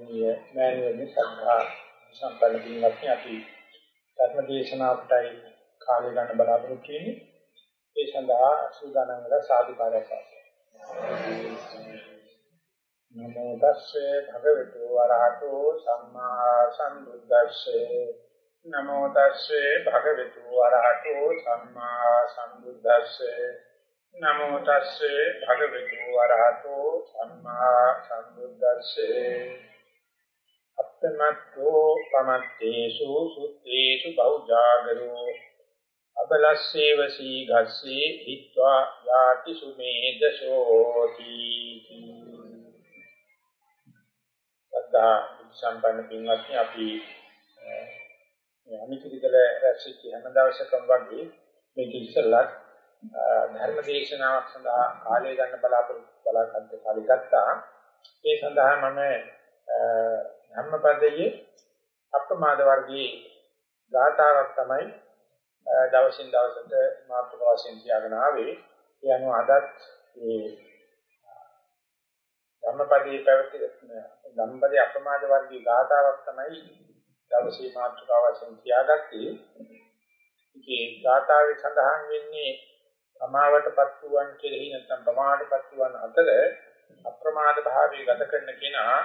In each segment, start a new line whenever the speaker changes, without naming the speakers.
ගෞරවනීය මෑණියනි සද්ධා සම්පන්න පින්වත්නි අපි ධර්ම දේශනාවටයි කාලය ගන්න බලාපොරොත්තු වෙන්නේ. ඒ සඳහා සූදානම් වෙලා සාදුකාරයක් නමෝ තස්සේ භගවතු වරහතෝ සම්මා සම්බුද්දස්සේ. නමෝ තස්සේ භගවතු වරහතෝ සම්මා සම්බුද්දස්සේ. නමෝ තස්සේ භගවතු වරහතෝ සම්මා සම්බුද්දස්සේ. අප්තමත්තෝ පමත්තේසු සුත්තේසු බෞද්ධාගරෝ අබලස්සේව සීඝස්සේ හිත්වා යාති සුමේදසෝති සදා සම්පන්න පින්වත්නි අපි අනිතිකල රැස්වෙච්ච හැම දවසකම වගේ මේක ඉස්සෙල්ලත් ධර්ම දේශනාවක් සඳහා කාලය ගන්න බලාපොරොත්තු බලාපොරොත්තු කාලය ගත්තා. ඒ සඳහා මම ධම්මපදයේ අප්‍රමාද වර්ගයේ ගාථාවක් තමයි දවසින් දවසට මාතෘක වශයෙන් තියාගෙන ආවේ. ඒ අනුව අදත් මේ ධම්මපදයේ පැවති ධම්මපදයේ අප්‍රමාද වර්ගයේ ගාථාවක් තමයි දවසේ මාතෘක වශයෙන් තියාගත්තේ. ඒකේ ගාථාවේ සඳහන් වෙන්නේ සමාවටපත් වූවන් කෙරෙහි නැත්නම් ප්‍රමාණපත් වූවන් අතර අප්‍රමාද භාවයේ ගත කරන කෙනා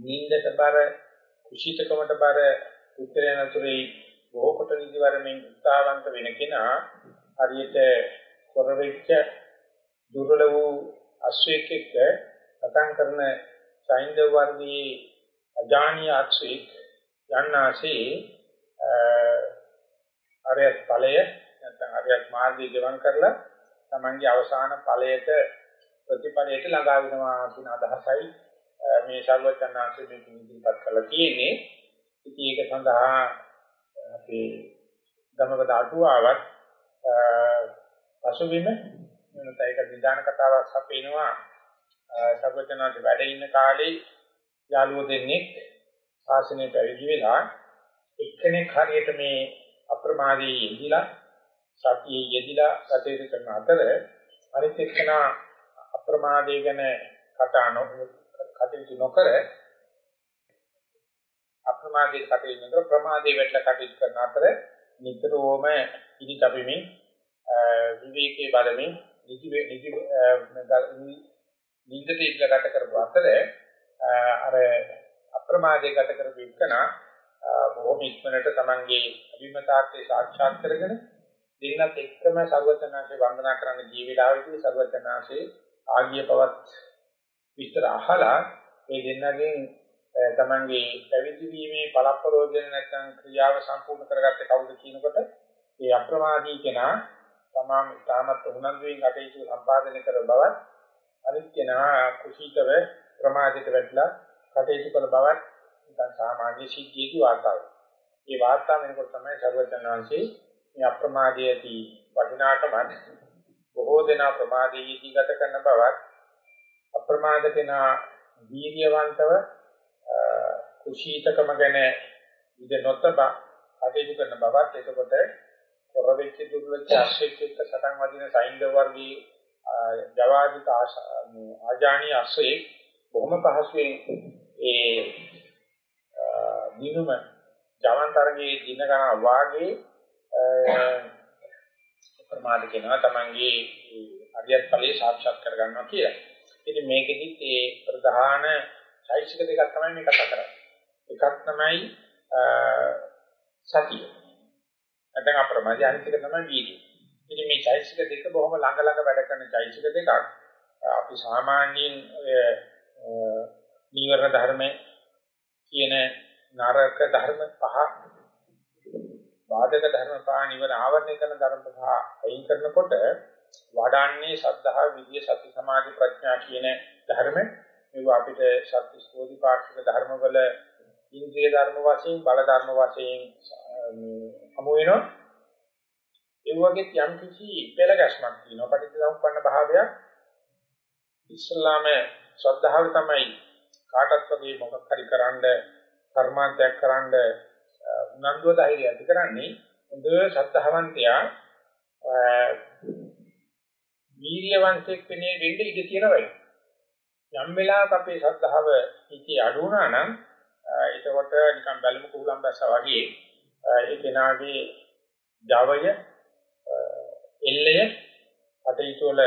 නින්දට බර කුසීතකමට බර උත්තරයන් අතුරේ බොහෝ කොට නිදිවරමින් උත්සාහවන්ත වෙන කෙනා හරියට කොරවෙච්ච දුර්වල වූ අශ්වයෙක් එක්ක කතන් කරන සයින්දව වර්ගයේ අජානීය අශ්වයෙක් යන්නාසේ අරය ඵලය නැත්නම් හරියට මාර්ගය ජීවන් කරලා තමන්ගේ අවසාන ඵලයට ප්‍රතිඵලයට ළඟා වෙනවා කියන අදහසයි මේ ශල්වචනාංශයෙන් මේ ඉදිරිපත් කරලා තියෙන්නේ. ඉතින් ඒක සඳහා අපේ ධම්මපද අටුවාවත් පසුබිම වෙනත ඒක නිදාන කතාවක් හපේනවා. ශල්වචනාංශ වැඩ ඉන්න කාලේ යාළුවෝ දෙන්නෙක් ශාසනය පැවිදි වෙලා එක්කෙනෙක් හරියට මේ අප්‍රමාදී යෙදිලා සතියේ යෙදිලා ගතේද කරන අතර අනිත් එක්කනා අප්‍රමාදයේ ගැන කතා කටයුතු නොකර අප්‍රමාදයේ කටයුතු නොකර ප්‍රමාදයේ වැටලා කටයුතු කරන අතර නිතරම ඉදි කැපෙමින් විවේකයේ බලමින් නිදි නිදි නින්දට ඉඳලා ගත කරපු අතර අර අප්‍රමාදයේ ගත කරපු එකනා බොහොම ඉක්මනට තමන්ගේ අභිමතාර්ථය සාක්ෂාත් කරගෙන දෙන්නත් එක්කම සර්වඥාන්සේ වන්දනා කරන්න ගිය වෙලාවේදී සර්වඥාන්සේ ආගිය පවත් විස්තර අහලා මේ දෙන්නගෙන් තමන්ගේ පැවිදි වීමේ පළප්‍රෝජන නැත්නම් ක්‍රියාව සම්පූර්ණ කරගත්තේ කවුද කියනකොට ඒ අප්‍රමාදී කෙනා තමම තාමත් උනන්දුවෙන් කටයුතු සම්පාදනය කර බවත් අනිත් කෙනා කුසීතව ප්‍රමාදිත වෙట్లా කටයුතු කළ බවත් නිකන් සාමාන්‍ය සිද්ධියේදී වාර්තාවයි. මේ වාර්තාව වෙනකොට තමයි සර්වඥාන්සේ මේ අප්‍රමාදයේදී වටිනාකම බොහෝ දෙනා ප්‍රමාදයේදී ගත කරන බවත් අප්‍රමාද කෙනා වීර්යවන්තව කුශීතකම ගැන ඉඳ නොතබ කටයුතු කරන බවත් එතකොට කොරවෙච්ච දුර්ලභ ආශ්‍රේක සටන් වදින සයින්ද වර්ගයේ ජවාදිත ආජානීය ආශ්‍රේ බොහොම පහසුවෙන් ඒ දිනුම ජවන්තරගේ දින ගණන් වාගේ ප්‍රමාද කෙනා තමන්ගේ අධ්‍යත් ඵලයේ සාක්ෂාත් කරගන්නවා කියලා. ඉතින් මේකෙදිත් ඒ ප්‍රධාන චෛසික දෙකක් තමයි මේ කතා කරන්නේ. එකක් තමයි සතිය. නැත්නම් අප්‍රමාදී අනිත් එක තමයි වීර්යය. ඉතින් මේ චෛසික දෙක බොහොම ළඟ ළඟ වැඩ කරන චෛසික දෙකක්. අපි සාමාන්‍යයෙන් නීවරණ ධර්ම කියන නරක ධර්ම පහ බාධක ධර්ම පහ නිවන ආවරණය කරන ධර්ම පහ අයින් කරනකොට වඩන්නේ සද්ධා විද්‍ය සති සමාධි ප්‍රඥා කියන ධර්ම. මේවා අපිට සත්‍ය ස්තෝති පාක්ෂික ධර්ම වල ඉන්ද්‍රිය ධර්ම වශයෙන් බල ධර්ම වශයෙන් හමු වෙනවා. ඒ වගේ යම් කිසි පෙළ ගැස්මක් තියෙනවා. පටිච්චසමුප්පන්න භාවයක්. ඉස්ලාම ශ්‍රද්ධාව තමයි කාටත් වගේ මොකක් හරි කරන්න කර්මාන්තයක් කරන්න උනන්දුව ධෛර්යය ඇති කරන්නේ. හොඳ ශ්‍රද්ධාවන්තයා වීර්යවන්තෙක් වෙන්නේ වෙන්න ඉඩ තියෙනවා. යම් වෙලාවක අපේ ශ්‍රද්ධාව හිතේ අඩු වුණා නම් එතකොට නිකන් බැලුම කුහුලම් බැස්සා වගේ ඒ කෙනාගේ ජවය එල්ලය අතීත වල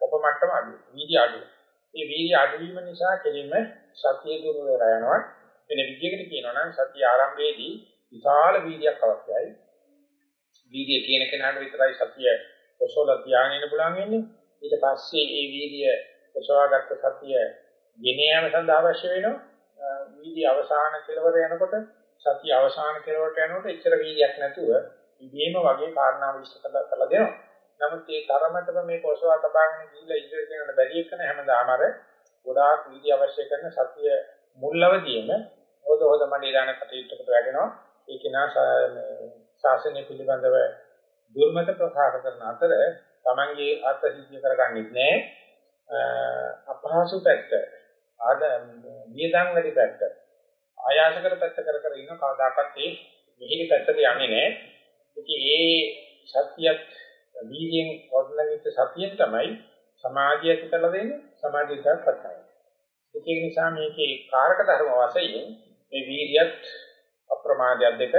උපමට්ටම අඩු වීර්ය අඩු. මේ වීර්ය අඩු වීම නිසා කෙලින්ම සතිය දුර වෙලා යනවා. වෙන විදිහකට කියනවා නම් සතිය ආරම්භයේදී විශාල වීර්යයක් අවශ්‍යයි. වීර්යය තියෙන කෙනාට විතරයි සතිය ඔසවල ධානයෙන්න පුළුවන් වෙන්නේ. ඊට පස්සේ ඒ වීර්ය ඔසවාගත්ත සතිය ගෙන යාම සඳහා අවශ්‍ය වෙනවා. වීර්ය අවසාන කෙලවර යනකොට සතිය අවසාන කෙලවරට යනකොට එච්චර වීර්යයක් නැතුව ඉබේම වගේ කාරණා විශ්ල කරලා දෙනවා. නමුත් ඒ තරමටම මේ කොසවා තබාගෙන ගිහිල්ලා ඉදිරියට යන බැරි එකන හැමදාම අර ගොඩාක් වීර්ය අවශ්‍ය කරන සතිය මුල්වදීම හොද හොද මණ්ඩේ දාන කටයුත්තකට වැඩෙනවා. ඒක නා ශාසනය පිළිබඳව දුර්මත ප්‍රකාශ කරන අතර Tamange අර්ථ සිද්ධ කරගන්නේ නැහැ. අපහසු පැත්ත ආද වියදම් වැඩි පැත්ත ආයාස කර පැත්ත කර කර ඉන්න කවදාකවත් ඒ මිහිරි පැත්තට යන්නේ නැහැ. ඉතින් ඒ සත්‍යයත් වීර්යයෙන් වර්ණනිත සතියෙන් තමයි සමාධිය ඇති කරලා දෙන්නේ සමාධිය දක්වතයි. ඒක නිසා මේකේ කාරක ධර්ම වශයෙන් මේ වීර්යයත් අප්‍රමාදයක් දෙක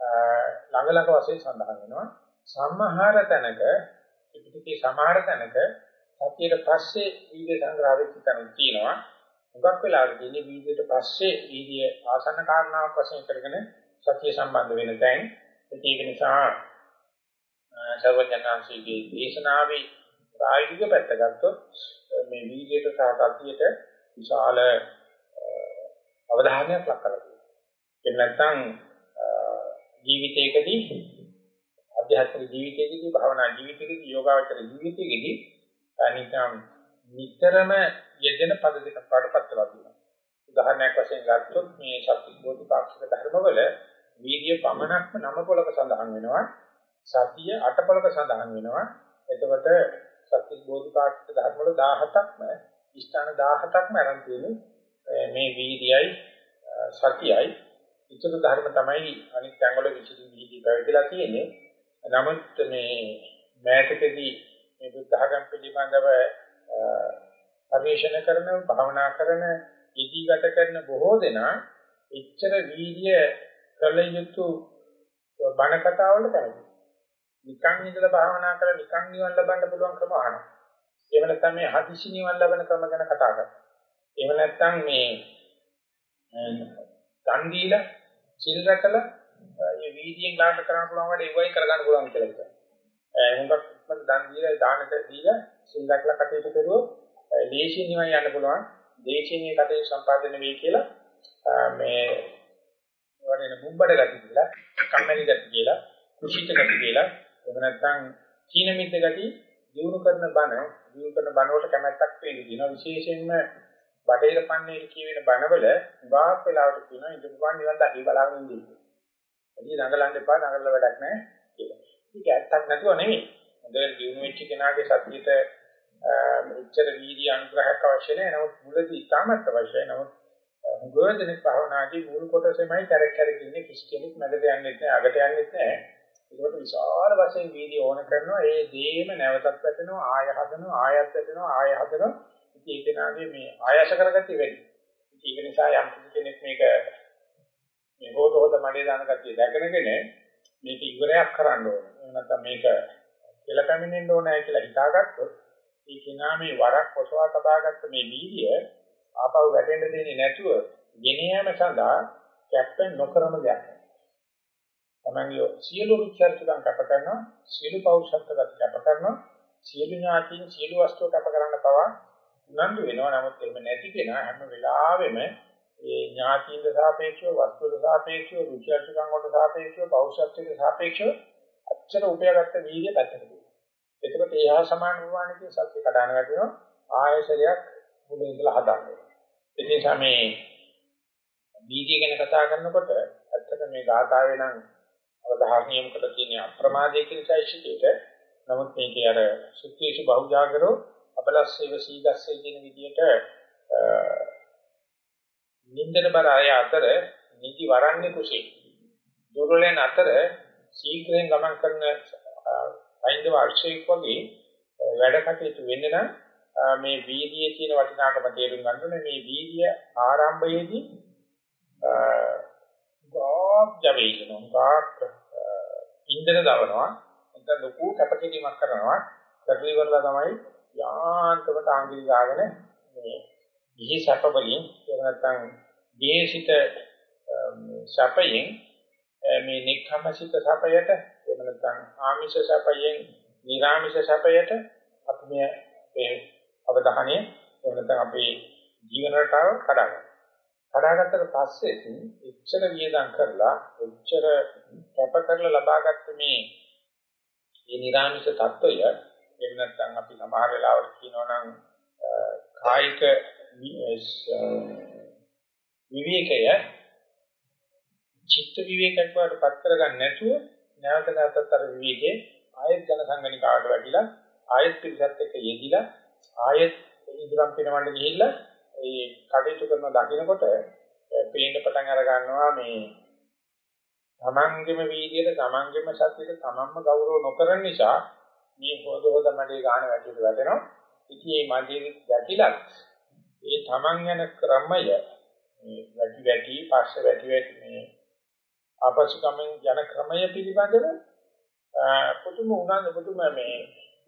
ළඟ ළඟ වශයෙන් සඳහන් වෙනවා. සම්මහාර තැනක පිටිකේ සමහර තැනක සතියට පස්සේ වීර්ය සංග්‍රහ වෙච්ච තැනක් තියෙනවා. හුඟක් වෙලාවට තියෙන්නේ වීර්යයට පස්සේ වීර්ය ආසන්න කාරණාවක් වශයෙන් කරගෙන සතිය සම්බන්ධ වෙන තැන්. ඒක නිසා සර්වඥාන්සේගේ දේශනාවේ ප්‍රායෝගික පැත්ත ගත්තොත් මේ වීර්යයට සහ සතියට විශාල අවධානයක් ලක් කරලා තියෙනවා. ඒක නැත්නම් ජීවිතයකදී අධ්‍යාත්මික ජීවිතයකදී භාවනා ජීවිතයකදී යෝගාවචර ජීවිතයකදී නිකම් නිතරම යෙදෙන පද දෙකක් පාඩපත් වෙලා තියෙනවා. උදාහරණයක් වශයෙන් ගත්තොත් මේ සත්‍ය බෝධිපාක්ෂික ධර්මවල වීර්ය පමණක්ම නම පොලක සඳහන් වෙනවා. සතිය අටපොලක සඳහන් වෙනවා. එතකොට සත්‍ය බෝධිපාක්ෂික ධර්ම වල 17ක්ම ස්ථාන 17ක්ම අරන් තියෙන්නේ මේ වීර්යයි සතියයි ඉතුරු ධර්ම තමයි අනිත් තැන්වල විශේෂ වීර්යය පැවතිලා තියෙන්නේ. නමුත් මේ මෑතකදී මේ බුද්ධ ධර්ම පිළිබඳව පරිශන කරන භාවනා කරන ඉදිගත කරන බොහෝ දෙනා එච්චර වීර්ය කළ යුතු බණ කතා වලට කැමති. නිකන් ඉඳලා භාවනා කරලා නිකන් නිවන් ලබන්න පුළුවන් ක්‍රම අහනවා. එහෙම නැත්නම් මේ හදිසි නිවන් ලබන ක්‍රම ගැන කතා කරනවා. එහෙම නැත්නම් මේ දන් දීලා සිල් රැකලා මේ වීදියෙන් ගන්න කරන්න පුළුවන් වැඩ ඒවයි කරගන්න පුළුවන් කියලා හිතනවා. හුඟක් මම දන් දීලා දානක දීලා සිල් රැකලා කටයුතු කරුවොත් දේශීය නිවන් යන්න පුළුවන්. දේශීය කටයුතු සම්පාදනය වෙයි කියලා මේ වරේන මුම්බඩ ගති කියලා, කම්මැලි ගති කියලා, කුසීත ගති කියලා, එහෙම නැත්නම් කීන මිද්ද ගති දිනු කරන බණ, දිනු කරන බණ වලට කැමැත්තක් වෙන්නේ දිනවා විශේෂයෙන්ම බටේර පන්නේ කියවෙන බණවල ගාක් වෙලාවට කියනවා ඉඳපුවන් නිවන් දැකී බලාගෙන ඉන්නේ. එදී නගලන්න එපා නගලලා වැඩක් නැහැ කියලා. ඒක ඇත්තක් නැතුව නෙමෙයි. හොඳට දිනු වෙච්ච කෙනාගේ සතියට මෙච්චර වීර්ය අනුග්‍රහයක් අවශ්‍ය නැහැ. නමුත් මුලදී ඉතාමත් අවශ්‍යයි. නමුත් මුගවදෙනෙක් භාවනාදී මූල කොටසෙමයි කැරක් කැරක් ඉන්නේ කිසි කෙනෙක් මැදට යන්නේ නැහැ, අගට යන්නේ නැහැ. ඒකට විශාල වශයෙන් වීර්ය ඕන කරනවා. ඒ දේම නැවතත් වැටෙනවා, ආය හදනවා, ආයත් වැටෙනවා, ආය හදනවා. ඉතින් ඒක නාගේ මේ ආයශ කරගත්තේ වැඩි. ඉතින් ඒක නිසා යම් කෙනෙක් මේක මේ හොත හොත මඩේ දාන කතිය දැකගෙන මේක ඉවරයක් කරන්න ඕනේ. එහෙම නැත්නම් මේක කියලා පැමිණෙන්න ඕනේ කියලා හිතාගත්තොත් ඒ කෙනා මේ වරක් ඔසවා තබාගත්ත මේ වීර්ය ආපහු වැටෙන්න දෙන්නේ නැතුව ගෙන යාම සඳහා කැප්ටන් නොකරම දෙයක්. තමන්ගේ සියලු රුචර්චකම් කැප කරනවා, සියලු පෞෂත්ව ගති කැප කරනවා, සියලු ඥාතින් සියලු වස්තු කැප කරන්න පවා උනන්දු වෙනවා. නමුත් එහෙම නැති කෙනා හැම වෙලාවෙම ඒ ඥාතින්ද සාපේක්ෂව, වස්තුවද සාපේක්ෂව, රුචර්චකම් වලට සාපේක්ෂව, පෞෂත්වයට සාපේක්ෂව අච්චර උපයාගත්ත වීර්ය පැත්තකට. එතකොට ඒහා සමාන ප්‍රමාණිකේ සත්‍ය කඩන වැටෙනවා ආයශරයක් මුලින් ඉඳලා හදන්න. ඒ නිසා මේ වීර්ය ගැන කතා කරනකොට ඇත්තට මේ ගාථාවේ නම් අවධාර්ණියම කළ තියෙන අප්‍රමාදයේ කියන চৈতසිකේට නමුත් මේකේ අර සුත්තේසු බහුජාගරෝ අබලස්සේව සීගස්සේ කියන විදිහට නින්දන බර අය අතර නිදි වරන්නේ කුසී. දුර්වලයන් අතර ශීඝ්‍රයෙන් ගමන් කරන අයින්දව අර්ශයක් වගේ වැඩ කටයුතු වෙන්න නම් මේ වීර්යයේ තියෙන වටිනාකම තේරුම් ගන්න ඕනේ. මේ වීර්ය ආරම්භයේදී ගාක් ජවේලන ගාක් ඉන්දන දවනවා. නැත්නම් ලොකු කැපකිරීමක් කරනවා. කරලි කරලා තමයි යාන්තමට ආංගිලි ගාගෙන මේ ගිහි සැප වලින් එහෙම නැත්නම් දේශිත සැපයෙන් මේ නික්ඛමසිත සැපයට එහෙම නැත්නම් ආමිෂ සැපයෙන් නිර්ආමිෂ සැපයට අපි මේ මේ අවධානය එහෙම නැත්නම් අපේ ජීවන රටාව කඩාගන්නවා. කඩාගත්තට පස්සේ ඉච්ඡර වියදම් කරලා ඉච්ඡර කැප කරලා ලබාගත්ත මේ මේ නිර්ආමිෂ தত্ত্বය එහෙම නැත්නම් අපි සමහර වෙලාවට කියනවා නම් කායික විවේකය චිත්ත විවේකයක් වඩ පත් කරගන්න නැතුව නැවත නැවතත් අර විවේකේ ආයත් ජන සංගණිකාවට වැඩිලා ආයත් පිළිසත් එක්ක යෙදිලා ආයත් ඉදරම් පිනවන්න ගිහිල්ලා ඒ කටයුතු කරන දකින්නකොට පේන්න පටන් අර ගන්නවා මේ තමන්ගේම වීදියේ තමන්ගේම සත්‍යයට තමන්ම ගෞරව නොකරන නිසා මේ හොද හොද මඩේ ගන්න වැටිට වැටෙනවා. ඉතින් මේ මඩේ වැටිලත් ඒ තමන් යන ක්‍රමය මේ වැටි වැටි පස්ස වැටි වැටි මේ අපසුකමෙන් යන ක්‍රමය පිළිබඳව පුදුම උනන්දු පුදුම මේ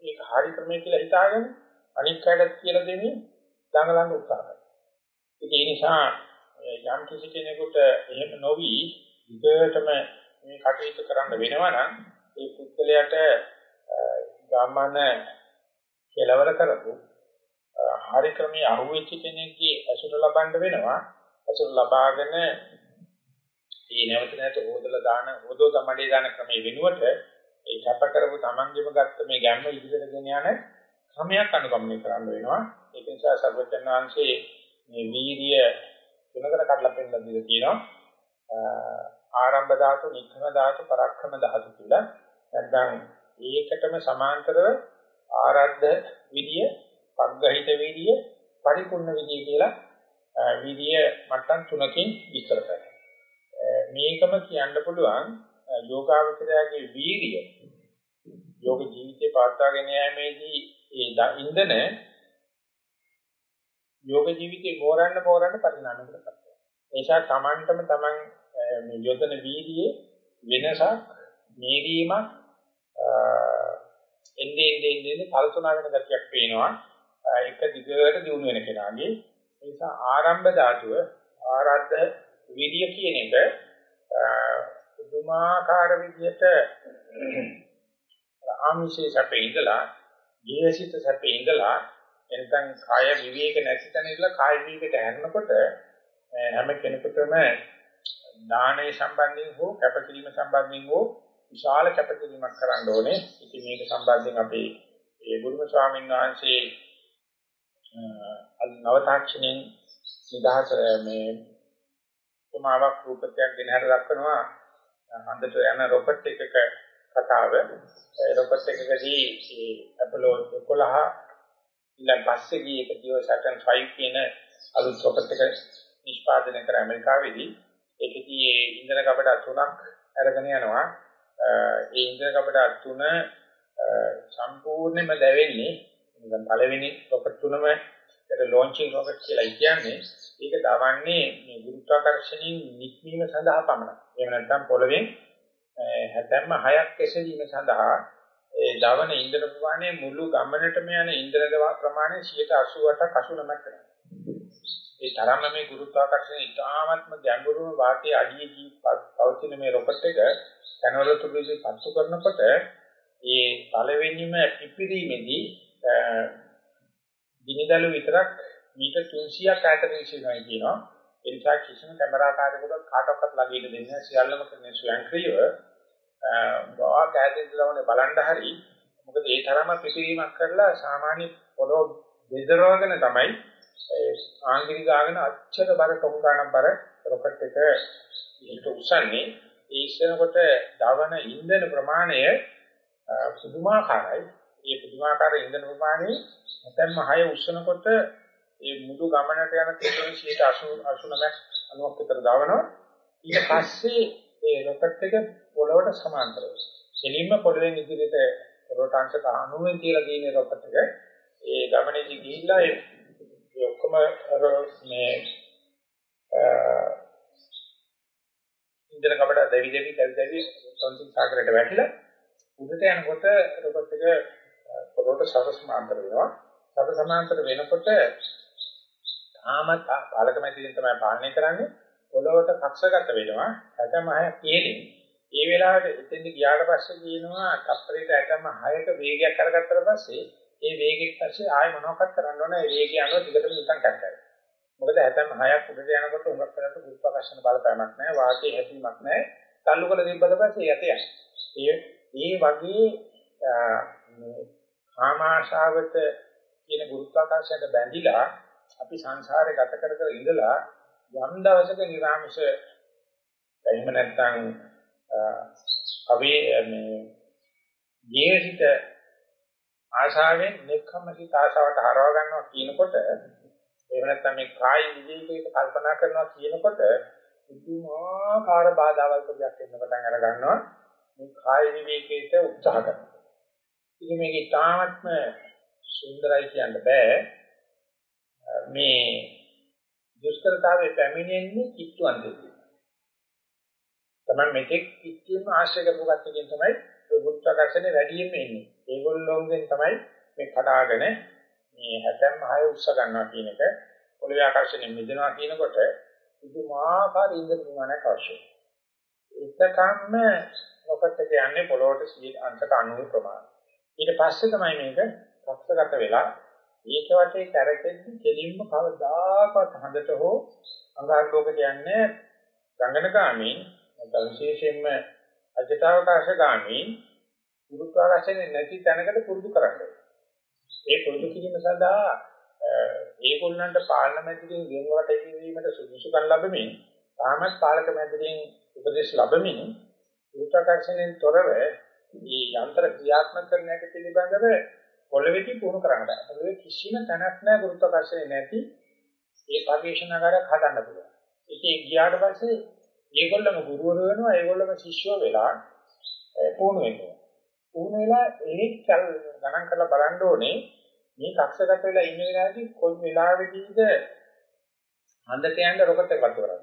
ඒක හරි ක්‍රමය කියලා හිතාගෙන අනික් අයට කියලා දෙන්නේ දඟලන්න උත්සාහ කරනවා. ඒ නිසා යම් කිසි කෙනෙකුට එහෙම නොවි විදයටම මේ කටයුතු කරන්න වෙනවා නම් ඒ පුද්ගලයාට ගමන කෙලවර කරපු හරි ක්‍රමයේ අහුවෙච්ච කෙනෙක්ගේ ඇසුර ලබන්න වෙනවා. ඇසුර ලබාගෙන මේ නැවත නැවත හොදලා දාන හොදෝ තමඩේ දාන ක්‍රමයේ වෙනුවට ඒ කැප කරපු තමන්ගෙම ගත්ත මේ ගැම්ම ඉදිරියට ගෙන යන ක්‍රමයක් අනුගමනය කරන්න වෙනවා. ඒක නිසා සර්වඥාන්සේ මේ වීර්ය තුනකට කඩලා පෙන්නලා දීලා තියෙනවා. ආරම්භ ධාතු, නික්ඛම ධාතු, පරක්ඛම ධාතු කියලා. නැත්නම් ඒකටම සමාන්තරව ආරද්ධ විදිය, පග්ගහිත විදිය, පරිපූර්ණ විදිය කියලා විදිය මට්ටම් තුනකින් විස්තර කරනවා. මේකම කියන්න පුළුවන් යෝගාවචරයාගේ වීර්ය යෝග ජීවිතේ පාත්වාගෙන යෑමේදී ඒ ඉන්දන යෝග ජීවිතේ මෝරන්න මෝරන්න පරිණාමයකට පත් වෙනවා. ඒ නිසා Tamanටම Taman මේ යොදන වීර්යයේ වෙනසක් මේරීමක් එන්නේ එන්නේ එන්නේ කල්පනා වෙන ගතියක් පේනවා. එක දිගට දිනු වෙන කෙනාගේ ඒ නිසා ආරම්භ ධාතුව ආරද්ධ විරිය කියන එක පුදුමාකාර විදිහට ආමිෂේ සැපේ ඉඳලා ජීවිත සැපේ ඉඳලා එනකන් කාය විවේක නැති තැන ඉඳලා කාය විවේකයට හැරෙනකොට හැම කෙනෙකුටම දානය සම්බන්ධයෙන් හෝ කැපකිරීම සම්බන්ධයෙන් හෝ විශාල කැපකිරීමක් කරන්න ඕනේ. ඉතින් මේක සම්බන්ධයෙන් අපේ ඒ ගුරුම ස්වාමීන් වහන්සේ නව තාක්ෂණයෙන් නිදහස මේ උපමාවක් රූපකයක් ගෙනහැර දක්වනවා. හන්දට යන රොකට් එකක කතාව. ඒ රොකට් එකකදී ඒ අපලෝ 11 ඉන්න පස්සේ ගිය එක දිව සැටන් 5 කියන අලුත් රොකට් එක නිෂ්පාදනය කර ඇමරිකාවේදී. ඒකදී ඒ ඉන්ධන කපඩ තුනක් අරගෙන යනවා. ඒ ඉන්ධන කපඩ තුන සම්පූර්ණයෙන්ම දැවෙන්නේ දැන් පළවෙනි රොකට් තුනම ඒක ලොන්චින් රොකට් කියලා කියන්නේ ඒක දවන්නේ මේ ගුරුත්වාකර්ෂණයෙන් නික්මීම සඳහා පමණයි. එහෙම නැත්නම් පොළවෙන් හැතැම්ම හයක් එසවීම සඳහා ඒ දවන ඉන්ධන ප්‍රමාණය මුළු ගමනටම යන ඉන්ධන ප්‍රමාණය 188ක් 89ක් වෙනවා. ඒ තරම්ම මේ ගුරුත්වාකර්ෂණ ඉතාමත්ම ගැඹුරුම වාතයේ අඩියේ පවතින මේ රොකට් එක කනවල තුඩුවේ පත්තු කරනකොට ඒ පළවෙනිම පිපිරීමේදී දිනදළු විතරක් මීටර් 300ක් ඈතට විශ්ිනවා කියනවා. ඒ නිසා කිසිම කැමරාකාරයෙකුට කාටවත් ළඟින් දෙන්නේ නැහැ. සියල්ලම කරන්නේ ස්වයංක්‍රීයව. ගා කැදෙන්න ලවනේ බලන්න හරි. මොකද ඒ තරම පිපිරීමක් කරලා සාමාන්‍ය පොළොව බෙදරවගෙන තමයි ඒ ආංගිරි ගාගෙන අච්චර බර ටොංගානම් බර රොකට් එක ඉහළට උස්සන්නේ. ඒ ඉස්සනකොට දවන ඉන්ධන ප්‍රමාණය පුදුමාකාරයි. මේ පුදුමාකාර ඉන්ධන ප්‍රමාණය නැත්නම් 6 උස්සනකොට ඒ මුළු ගමනට යන තෙතන 89ක් 90ක් විතර දාවනවා. ඊට පස්සේ ඒ රොකට් එක පොළවට සමාන්තරව. එළින්ම පොළවෙන් ඉදිරියට රොටාංශක 90 කියලා තියෙන රොකට් එක ඒ ගමනේදී ගිහිල්ලා ඒ ඔක්කොම මේ ඉන්දර කපඩ දෙවි දෙවි දෙවි දෙවි සොන්සි සාගරයට වැටිලා උඩට යනකොට රොකට් එක පොළොවට සරසමාන්තර වෙනවා. සරසමාන්තර වෙනකොට තාමත් පාලක මැදින් තමයි පාලනය කරන්නේ. පොළොවට කක්ෂගත වෙනවා. ඇතම හය පිළින්. ඒ වෙලාවට එතෙන්ද ගියාට පස්සේ කියනවා තප්පරයකට ඇතම 6ක වේගයක් අරගත්තට පස්සේ ඒ වේගෙත් පස්සේ ආයෙ මොනවක්වත් කරන්න ඕන ඒ වේගය අනුව දිගටම නිකන් කැක්කයි. මොකද ඇතම 6ක් උඩට යනකොට උඟක් කරලා ගුරුත්වාකර්ෂණ බලපෑමක් නැහැ වාතයේ හැදීමක් නැහැ. තල්ලු කළ තිබ්බට පස්සේ යට යනවා. ඒ වගේ මේ කාමාශාවත කියන ගුරුත්වාකර්ෂණයට බැඳිලා අපි සංසාරේ ගත කර කර ඉඳලා යම් දවසක නිර්ආමෂ එහෙම නැත්නම් අවේ මේ ජීවිත ආශාවෙන් නික්කම්මිත ආශාවට හරව ගන්නවා කියනකොට එහෙම නැත්නම් මේ කායි විවේකයක කල්පනා කරනවා කියනකොට පුදුමාකාර බාධාවල් පොඩ්ඩක් එන්න පටන් අර ගන්නවා මේ කාය විවේකයට උත්සාහ කරනවා. ඉතින් මේක ඉතාමත්ම සුන්දරයි කියන්න බෑ. මේ දුෂ්කරතාවේ පැමිණෙන්නේ කිට්ටුවන් දෙකේ. තමයි මෙතෙක් කිට්ටුවම ආශ්‍රය කරපු කට්ටියකින් තමයි බුද්ධාකර්ෂණේ වැඩියෙන්ම එන්නේ. ඒගොල්ලෝගෙන් තමයි මේ කඩාගෙන මේ හැතැම්ම හය උස්ස ගන්නවා කියන එක පොළවේ ආකර්ෂණය මිදෙනවා කියනකොට පුදුමාකාර ඉන්ද්‍ර ප්‍රමාණයක් අවශ්‍යයි. එතකම්ම රොකට් එක යන්නේ පොළොවට 90 ප්‍රමාණය. ඊට පස්සේ තමයි මේක කක්ෂගත වෙලා ඒක වටේ කැරකෙද්දි දෙලින්ම කවදාකවත් හඳට හෝ අඟහරුවක කියන්නේ ගංගනගාමී නැත්නම් විශේෂයෙන්ම අජටවකාශ ගාමී ගුරුත්වාකර්ෂණය නැති තැනකට පුරුදු කරන්නේ. ඒ පුරුදු කිරීම සඳහා ඒගොල්ලන්ට පාලන මැදිරින් ගෙන්වට කිරීමට සුදුසුකම් ලැබෙමින් තාමත් පාලක මැදිරින් උපදෙස් ලැබෙමින් ගුරුත්වාකර්ෂණයෙන් තොරව මේ යන්ත්‍ර ක්‍රියාත්මක කරන එක පිළිබඳව පොළොවේදී පුහුණු කරන්න බෑ. පොළොවේ කිසිම තැනක් නැහැ ගුරුත්වාකර්ෂණය නැති ඒ පරිශනාකාරයක් හදන්න පුළුවන්. ඉතින් ගියාට පස්සේ ඒගොල්ලම ගුරුවරු වෙනවා, ඒගොල්ලම ශිෂ්‍යෝ වෙලා පුහුණු වෙනවා. පුහුණු වෙලා ඒ ගණන් කරලා බලන්න ඕනේ මේ කක්ෂගත වෙලා ඉන්න වෙලාවේදී කොයි වෙලාවෙදීද හඳට යන්න රොකට් එකක් කරන්නේ.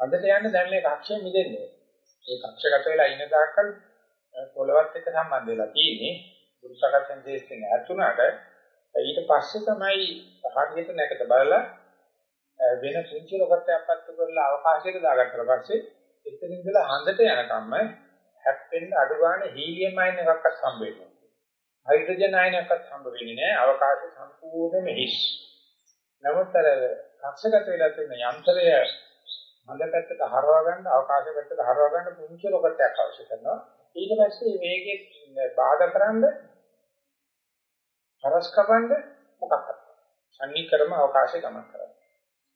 හඳට යන්න දැන් මේ කක්ෂයෙන් මිදෙන්නේ. මේ කක්ෂගත වෙලා ඉන්න තාක්කල් පොළවත් එක්ක සම්බන්ධ වෙලා තියෙන්නේ. ගුරුසකසෙන් දේශයෙන් ඈතුණාට ඊට පස්සේ තමයි හරියට නැකට බලලා වෙන පුංචි රොකට් එකක් පත්තු කරලා අවකාශයට දාගත්තට පස්සේ එතන ඉඳලා හඳට යනකම්ම හැප්පෙන්න අඩු ගන්න හීලියම් අයන එකක්වත් හම්බ වෙනවා. හයිඩ්‍රජන් අයනයක්වත් හම්බ වෙන්නේ නැහැ. අවකාශය සම්පූර්ණයෙන්ම හිස්. නමුත් අර කක්ෂගත වෙලා තියෙන යන්ත්‍රය හඳ පැත්තට හරවා ගන්න අවකාශ පැත්තට හරවා ගන්න පුංචි රොකට් එකක් අවශ්‍ය කරනවා. ඊට පස්සේ වේගයේ බාධා කරන්න හරස් කවන්න මොකක්ද? සම්නික්‍රම අවකාශය ගමන් කරනවා.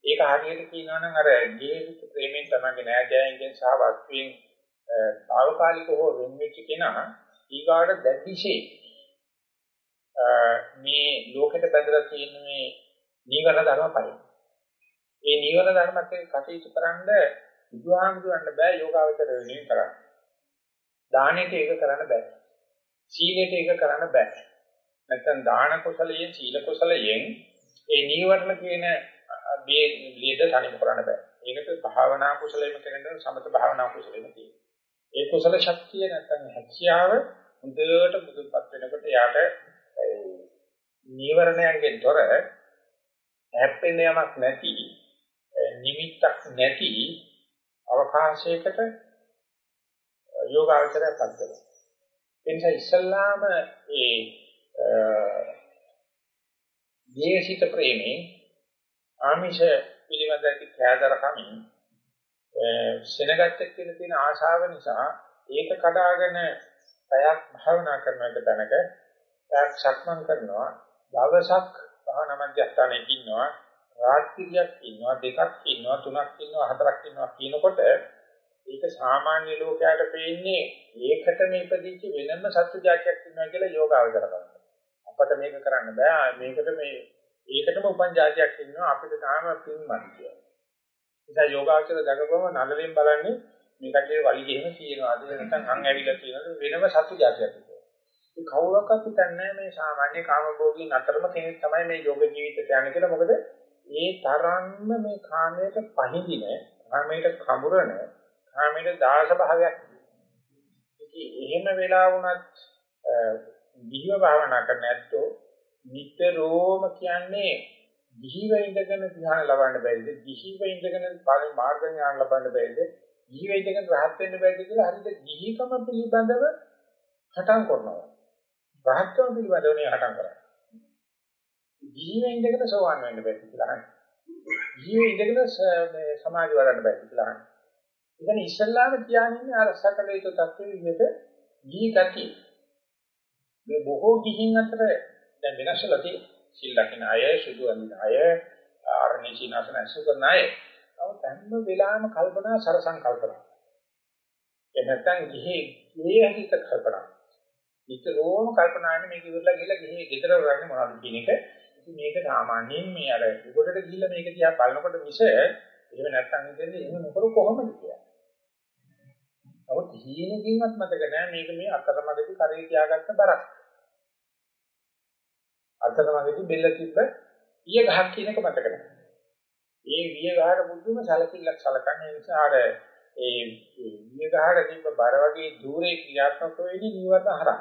ඒක හරියට කියනවා නම් අර ජීවිත ප්‍රේමයෙන් තමයි නෑදෑයන්ගෙන් සහ වස්තුවෙන් తాවකාලිකව වෙන්වෙච්ච කෙනා ඊගාට දැඩිශේ මේ ලෝකෙට බැඳලා තියෙන මේ නීවරණ ධර්ම පරිදි. ඒ නීවරණ ධර්මත් එක්ක කටයුතු කරන්න බුදුහාමුදුරන්ට බෑ යෝගාවචර වෙනින් කරන්න. දානෙට ඒක කරන්න බෑ. සීලෙට ඒක කරන්න බෑ. නැත්නම් දාන කුසලයෙන් සීල කුසලයෙන් ඒ නීවරණ කියන මේ ලීඩ තනිම කරන්න බෑ. ඒකට භාවනා කුසලෙම කරන සමත භාවනා කුසලෙම තියෙනවා. ඒ කුසල ශක්තිය නැත්නම් හැකියාව හොඳට මුදුන්පත් වෙනකොට යාට නීවරණයන්ගෙන් තොර හැප්පෙන්න යමක් නැති නිමිත්තක් නැති අවකාශයකට යෝගාචරය පත් වෙනවා. එනිසා ඉස්සල්ලාම ඒ දේශිත ප්‍රේමේ ආමිෂ පිළිබඳ ඇති කෑදරකමින් සෙනගත් එක්කෙන තියෙන ආශාව නිසා ඒක කඩාගෙන පැයක් භාවනා කරන එක දැනක පැයක් සක්මන් කරනවා දවසක් භාවනා මධ්‍යස්ථානයේ ඉන්නවා රාත්‍රියක් ඉන්නවා දෙකක් ඉන්නවා තුනක් ඉන්නවා හතරක් ඉන්නවා කියනකොට ඒක සාමාන්‍ය ලෝකයට පේන්නේ ඒකටම ඉපදිච්ච වෙනම සත්‍ය જાතියක් ඉන්නවා කියලා යෝගාවචර කරනවා. අපිට මේක කරන්න බෑ. මේකට මේ ඒකටම උපන් જાතියක් ඉන්නවා අපිට තාම පින්මත් කියලා. ඉතින් යෝගාවචර දකපුවම නලලෙන් බලන්නේ මේ කටේ වලිගෙම කියනවා. අද නැත්නම් අං ඇවිල්ලා කියනවා වෙනම සත්‍ය જાතියක් කියලා. ඒ කවුරක්වත් හිතන්නේ මේ සාමාන්‍ය කාමභෝගීන් අතරම කෙනෙක් තමයි මේ යෝග ජීවිතයට යන්නේ කියලා. මොකද ඒ තරම්ම මේ කාමයට පහඳින, කාමයට කමුරන, කාමයට දාස භාවයක්. ඉතින් එහෙම වෙලා වුණත් ගිහිව භාවනා කරන්න ඇත්තෝ නිතරම කියන්නේ ගිහිව ඉඳගෙන ධ්‍යාන ලබන්න බැරිද? ගිහිව ඉඳගෙන පළවෙනි මාර්ග ඥාන ලබන්න බැරිද? ගිහිව ඉඳගෙන රහත් වෙන්න බැරිද කියලා හරියට ගිහිකම පිළිබඳව හටන් කරනවා. රහත්කම පිළිබඳව නේ හටන් කරන්නේ. ගිහිව ඉඳගෙන සෝවන් වෙන්න බැරිද කියලා අහන්නේ. ගිහිව ඉඳගෙන මේ සමාධි වඩන්න බැරිද කියලා අහන්නේ. ඉතින් ඉස්සල්ලාම කියන්නේ අර සකලේක තත්ත්වෙ විදිහට ගිහි ගතිය. මේ බොහෝ ගිහින් අතර දැන් වෙනස් වෙලා තියෙනවා. සිල් ලකින අය, සුදු අඳින අය, ආරණ්‍ය සීනාසන අසුකරන අය. නමුත් හැම වෙලාවෙම කල්පනා සර සංකල්පනා. ඒ නැත්තම් ගිහි ගිහි හිත කල්පනා. නිතරම කල්පනාන්නේ මේක ඉවරලා ගිහලා ගිහි ගෙදර වරන්නේ මොනවද කියන එක. ඉතින් මේක සාමාන්‍යයෙන් මේ අර උඩට ගිහලා මේක දිහා බලනකොට මිස එහෙම නැත්තම් ඉතින් එහෙම නොකර කොහොමද කියලා. නමුත් හීනකින්වත් මතක නෑ මේක මේ අතරමැදි කරේ තියාගත්ත බරක්. අතරමඟදී බෙල්ල තිබ්බ ඊය ගහක් කියන එක මතක නැහැ. ඒ ඊය ගහට මුදුම සැලකිල්ලක් සැලකන්නේ නිසා අර ඒ ඊය ගහට තිබ්බ බර වගේ দূරේ ක්‍රියාත්මක වෙන්නේ නිවත හරහා.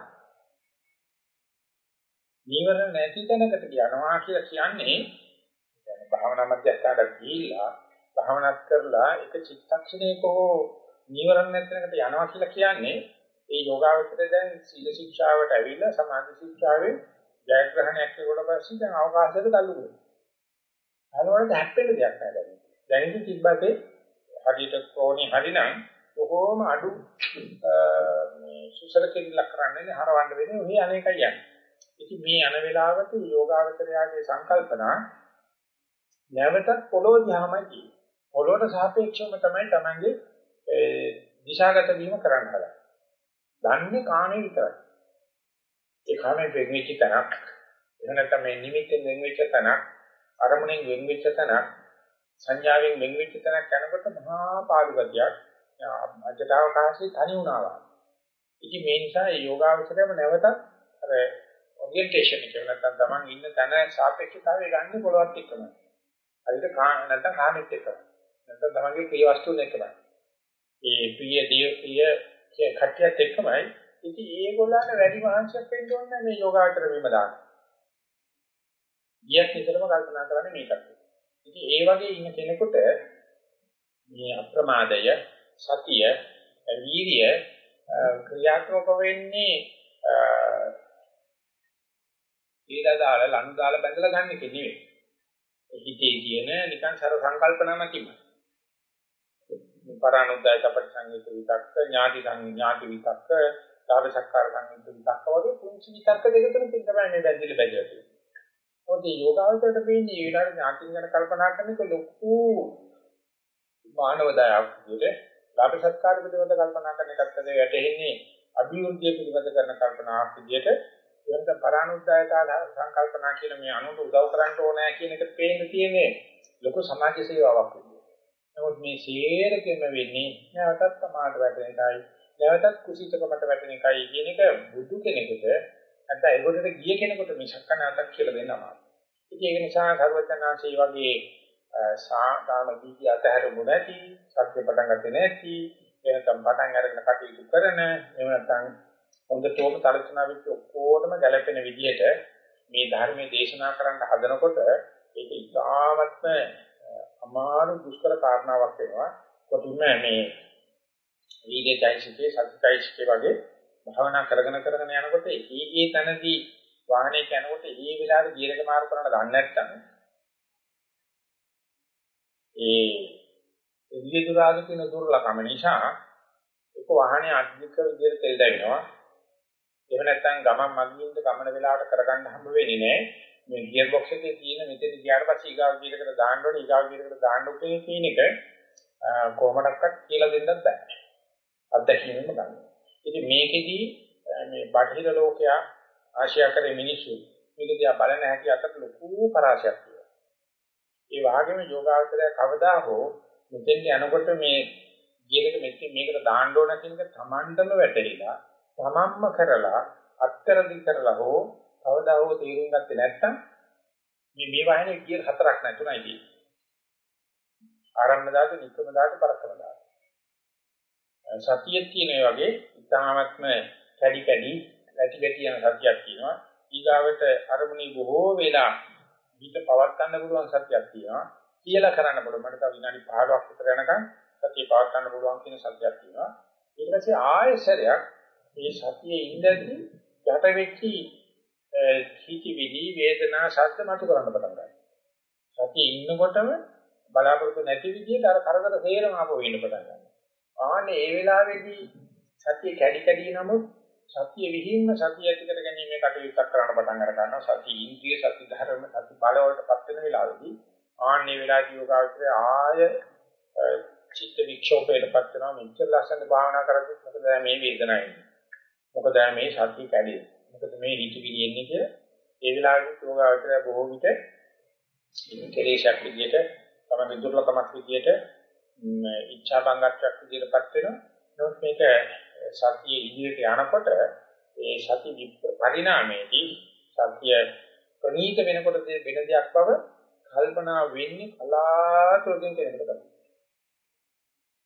නිවර නැති තැනකට යනවා කියලා කියන්නේ يعني භාවනා මධ්‍යස්ථානට ගිහිල්ලා භාවනාත් කරලා එක චිත්තක්ෂණයක හෝ නිවරණ නැතිනකට යනවා කියලා කියන්නේ ඒ යෝගාවචරය දැන් සීල ශික්ෂාවට ඇවිල්ලා සමාධි ශික්ෂාවේ ජයග්‍රහණයක් ලැබුණා පස්සේ දැන් අවකාශයට තල්ලු කරනවා. අනවලට හැප්පෙන්න දෙයක් නැහැ දැන්. දැන් ඉතින් තිබ්බතේ හරියට කෝණේ හරිනම් කොහොම අඩු මේ සුසල කෙල්ලක් කරන්නේ හරවන්න වෙන්නේ ඔහි අනේකයි යන්නේ. ඉතින් මේ යන වෙලාවට යෝගාවචරයාගේ සංකල්පනා නැවතත් පොළොව දිහාමයි තියෙන්නේ. පොළොවට සාපේක්ෂවම තමයි Tamange දිශාගත වීම කරන්න හදන්නේ. දන්නේ කාණේ විතරයි. ඒ කාණේ වෙන්නේ තැනක්. එහෙම නැත්නම් මේ නිමිත්තෙන් වෙන් වෙච්ච තැනක්, අරමුණෙන් වෙන් වෙච්ච තැනක්, සංඥාවෙන් වෙන් වෙච්ච තැනක් යනකොට මහා පාළු ගතියක්, අජටවකාශී තනි වුණා වගේ. ඉතින් මේ නිසා මේ යෝගාවචරයම නැවතත් අර ඔරියන්ටේෂන් එක නැත්නම් Taman ඉන්න තැන සාපේක්ෂතාවය ගන්න පොළොවත් එක්කම. හරිද කා නැත්නම් කාමෙත් එක්කම. නැත්නම් Tamanගේ ප්‍රිය වස්තුන් එක්කමයි. ඒ ප්‍රිය දිය ප්‍රිය කට්ටියත් එක්කමයි. ඉතින් ඒගොල්ලන්ට වැඩි මහන්සියක් වෙන්න ඕනේ මේ යෝගාචර වීම දාන්න. ගියක් විතරම කල්පනා කරන්නේ මේකට. ඉතින් ඒ වගේ ඉන්න කෙනෙකුට මේ අප්‍රමාදය, සතිය, වීරිය ක්‍රියාත්මක වෙන්නේ ඊට දාලා ලනු දාලා බැඳලා ගන්න එක නෙවෙයි. හිතේ තියෙන නිකන් සර සංකල්පනාමකින්ම. පරානුද්යක පරිසංගිත විතක්ක ඥාති සංඥාති විතක්ක ලාභ සක්කාර සංගිත විතක්ක වගේ පුංචි විතක්ක දෙක තුනකින් තමයි මේ බැඳිලි බැඳලා තියෙන්නේ. මොකද යෝගාවචරයට වෙන්නේ ඒ විලාර ඥාතින් ගැන කල්පනා කරනකොට ලොකු මානව දයාවක් විදිහට ලාභ සත්කාර පිළිබඳ කල්පනා කරන එකත් ඇද වැටෙන්නේ අභිවෘද්ධිය පිළිබඳ කරන කල්පනාවක් විදිහට එවනත පරානුද්යතා සංකල්පනා කියන මේ අනුන්ට උදව් කරන්න ඕනෑ කියන එක පේන්න තියෙන්නේ ලොකු සමාජ සේවාවක් විදිහට. නමුත් මේ සියරකෙම වෙන්නේ නැවතත් සමාජ වැටෙන එකයි නැවතත් කුසීතකමට වැටෙන එකයි කියන එක බුදු කෙනෙකුට නැත්නම් ඒකට ගිය කෙනෙකුට මේ ශක්කනාතක් කියලා දෙනවා. ඉතින් ඒක නිසා සර්වඥාන්සේ වගේ සාදාන දීති අතහැරමු නැති සත්‍ය පටන් ගත්තේ නැති එනතම් පටන් අරගෙන කටයුතු කරන එහෙම නැත්නම් හොඳටම තලසනා වෙච්ච ඔක්කොටම ගැලපෙන විදිහට මේ ධර්මයේ දේශනා කරන්න හදනකොට ඒක ඉතාමත්ම අමාරු දුෂ්කර කාරණාවක් වෙනවා. කොටින්ම මේ වීර්යයිසිකේ සත්‍යයිසිකේ වගේ භාවනා කරගෙන කරගෙන යනකොට ඒ ඒ තැනදී වාහනේ යනකොට ඒ වෙලාවේ ගියර් එක මාරු කරන්න දන්නේ නැත්නම් ඒ එළිය දුරාගේ තියෙන දුර්ලභම නිසා ඒක වාහනේ අධික විදිහට තෙල් දැවෙනවා. එහෙම නැත්නම් ගමන් මගින්ද ගමන වෙලාවට කරගන්න හම්බ වෙන්නේ නැහැ. මේ ගියර් බොක්ස් එකේ තියෙන මෙතන ගියාට පස්සේ ඊගාව ගියරකට දාන්න ඕනේ ඊගාව ගියරකට දාන්න ඕනේ කියන එක කොහොමඩක්වත් කියලා දෙන්නත් බෑ. අත්දැකීමෙන් ගන්න. ඉතින් මේකෙදී මේ බටහිර ලෝකයා ආශියා කරේ මිනිස්සු මේක දිහා බලන හැටි අතට ලොකු පරාසයක් තියෙනවා. ඒ වගේම යෝගාවචරය කවදා හෝ මෙතෙන් යනකොට මේ ගියරක මෙතෙන් මේකට දාන්න ඕන කියන එක Tamandම වැටහිලා තමන්ම කරලා අත්තරදි කරලා හෝ කවදා හෝ තේරුම් ගත්තේ නැත්නම් මේ මේ වහනේ කියන හතරක් නැතුණයි තියෙන්නේ. ආරම්භ ධාතු, නික්කම ධාතු, පරක්කම ධාතු. සතියේ තියෙන වගේ ඉතාමත්ම කැඩි කැඩි වැටි වැටි යන සතියක් තියෙනවා. ඊගාවට අරමුණේ බොහෝ වෙලා හිත පවත් ගන්න පුළුවන් සතියක් තියෙනවා. කියලා කරන්න පුළුවන්. මට තව විනාඩි 15ක් විතර යනකම් සතිය පවත් ගන්න පුළුවන් කියන සතියක් තියෙනවා. ඊට පස්සේ ආයෙසරයක් මේ සතියේ ඉඳදී යට වෙච්චි හිතවිලි වේදනා ශබ්ද මතු කරන්න පටන් ගන්නවා. සතියේ ඉන්නකොටම බලාපොරොත්තු නැති විදිහට අර කරදර තේරම ආපහු වෙන්න පටන් ගන්නවා. ආන්නේ ඒ වෙලාවේදී සතිය කැඩි කැඩි නමුත් සතිය විහිින්න සතිය ඇති කර ගැනීම කටයුත්තක් කරන්න පටන් අර ගන්නවා. සතිය ඉන්ද්‍රිය සති ධර්ම සති බල වලටපත් වෙන වෙලාවේදී ආන්නේ වෙලාවදී යෝගාවචරය ආය චිත්ත වික්ෂෝපයටපත් වෙනවා. මෙච්චර ලස්සන භාවනා කරද්දී මොකද මේ වේදනාව එන්නේ. මොකද මේ සතිය කැඩෙන්නේ. මොකද මේ හිතවිලි එන්නේ කියලා ඒ වෙලාවේදී යෝගාවචරය බොහෝ විට කෙලේශයක් විදියට තමයි දුර්ලභමක් විදියට ඉච්ඡා බංගත්වයක් විදියටපත් වෙනවා. නමුත් මේක සතිය ඉදිරියට යනකොට ඒ සති පරිණාමයේදී සතිය ප්‍රනීත වෙනකොට වෙන දෙයක් බව කල්පනා වෙන්නේ කලාතුරකින් කෙනෙකුට තමයි.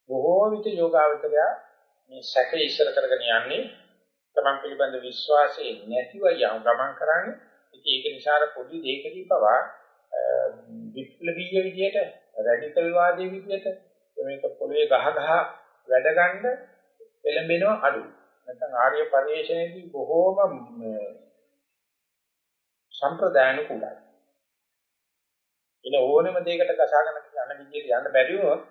බොහෝ විට යෝගාවචරය මේ සැක ඉස්සර කරගෙන යන්නේ තමන් පිළිබඳ විශ්වාසයේ නැතිව යම් ගමන් කරන්නේ. ඉතින් ඒක නිසා පොඩි දෙයකදී පවා විප්ලවීය විදියට රැඩිකල් වාදී විදියට මේක පොළවේ ගහ ගහ වැඩ ගන්න එළඹෙනවා අඩු. නැත්නම් ආර්ය පරිශ්‍රණයේදී බොහෝම සම්ප්‍රදායන කුලයි. ඉන ඕනෙම දෙයකට කසාගෙන යන විදියට යන්න බැරි වුණොත්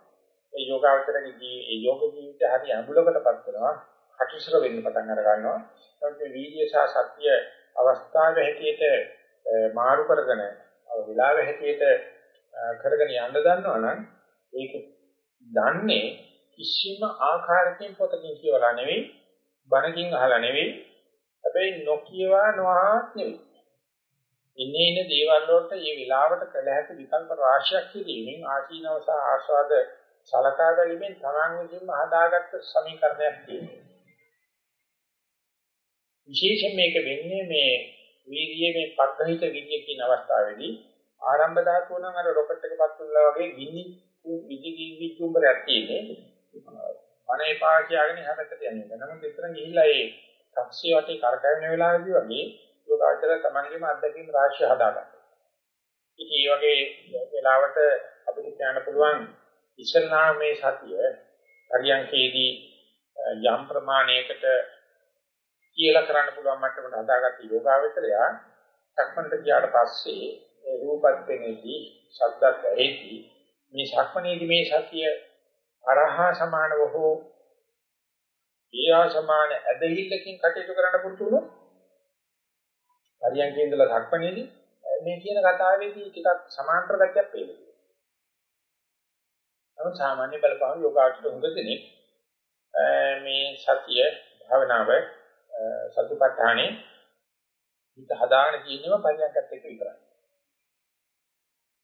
ඒ යෝගාවචරයේ ඒ යෝග ජීවිතය හරි අඹුලකටපත් වෙනවා. කටිසර වෙන්න පටන් අර ගන්නවා. ඒත් මේ වීර්ය සහ සත්‍ය අවස්ථාවේ හැටියට මාරු කරගෙන වෙලාව හැටියට කරගෙන යන්න දන්නවනම් ඒක දන්නේ කිසිම ආකාරයකින් පොතකින් කියවලා නෙවෙයි බණකින් අහලා නෙවෙයි. හැබැයි නොකියවා නොහාත් නෙවෙයි. ඉන්නේ ඉන්න දේවල් වලට මේ විලාවට කළ හැකි විකල්ප රාශියක් කිරීමෙන් ආශීනව සහ ආස්වාද සලකා ගැනීමෙන් තරංග විසින්ම හදාගත්ත සමීකරණයක් තියෙනවා. විශේෂයෙන් මේක වෙන්නේ මේ වීර්යයේ මේ පග්ගහිත විද්‍ය කියන අවස්ථාවේදී ආරම්භ ධාතුව නම් අර රොකට් එකපත් වුණා වගේ ගිනි විදි විචුම්බරයක් තියෙන්නේ. අනේ පා කියලාගෙන හැමතට යන්නේ. නමුත් එතන ගිහිල්ලා ඒ තාක්ෂිය වටේ කරකැවෙන වෙලාවේදී වගේ යෝගාචර තමන්ගේම අත්දැකීම් රාශිය හදාගන්නවා. ඉතින් මේ වගේ වෙලාවට අපිට කියන්න පුළුවන් ඉස්සල්ලා මේ සතිය පරියන්කේදී යම් ප්‍රමාණයකට කියලා කරන්න පුළුවන් මට්ටමට හදාගත්ත යෝගාවචරය සක්මණට ගියාට පස්සේ ඒ රූපත් වෙනේදී ශබ්දත් ඇහිදී මේ සක්මණේදී මේ සතිය අරහා සමානව හෝ ඊයා සමාන ඇදහිල්ලකින් කටයුතු කරන්න පුරුදු වුණොත් හරියන්කේ ඉඳලා සක්මණේදී මේ කියන කතාවේදී ටිකක් සමාන්තර ගැටයක් පේනවා. නමුත් සාමාන්‍ය බලපෑම යෝගාචර උගදෙනේ මේ සතිය භාවනාව සතිපට්ඨානේ හිත හදාගෙන කියනව පරියන්කත් එක්ක විතරයි.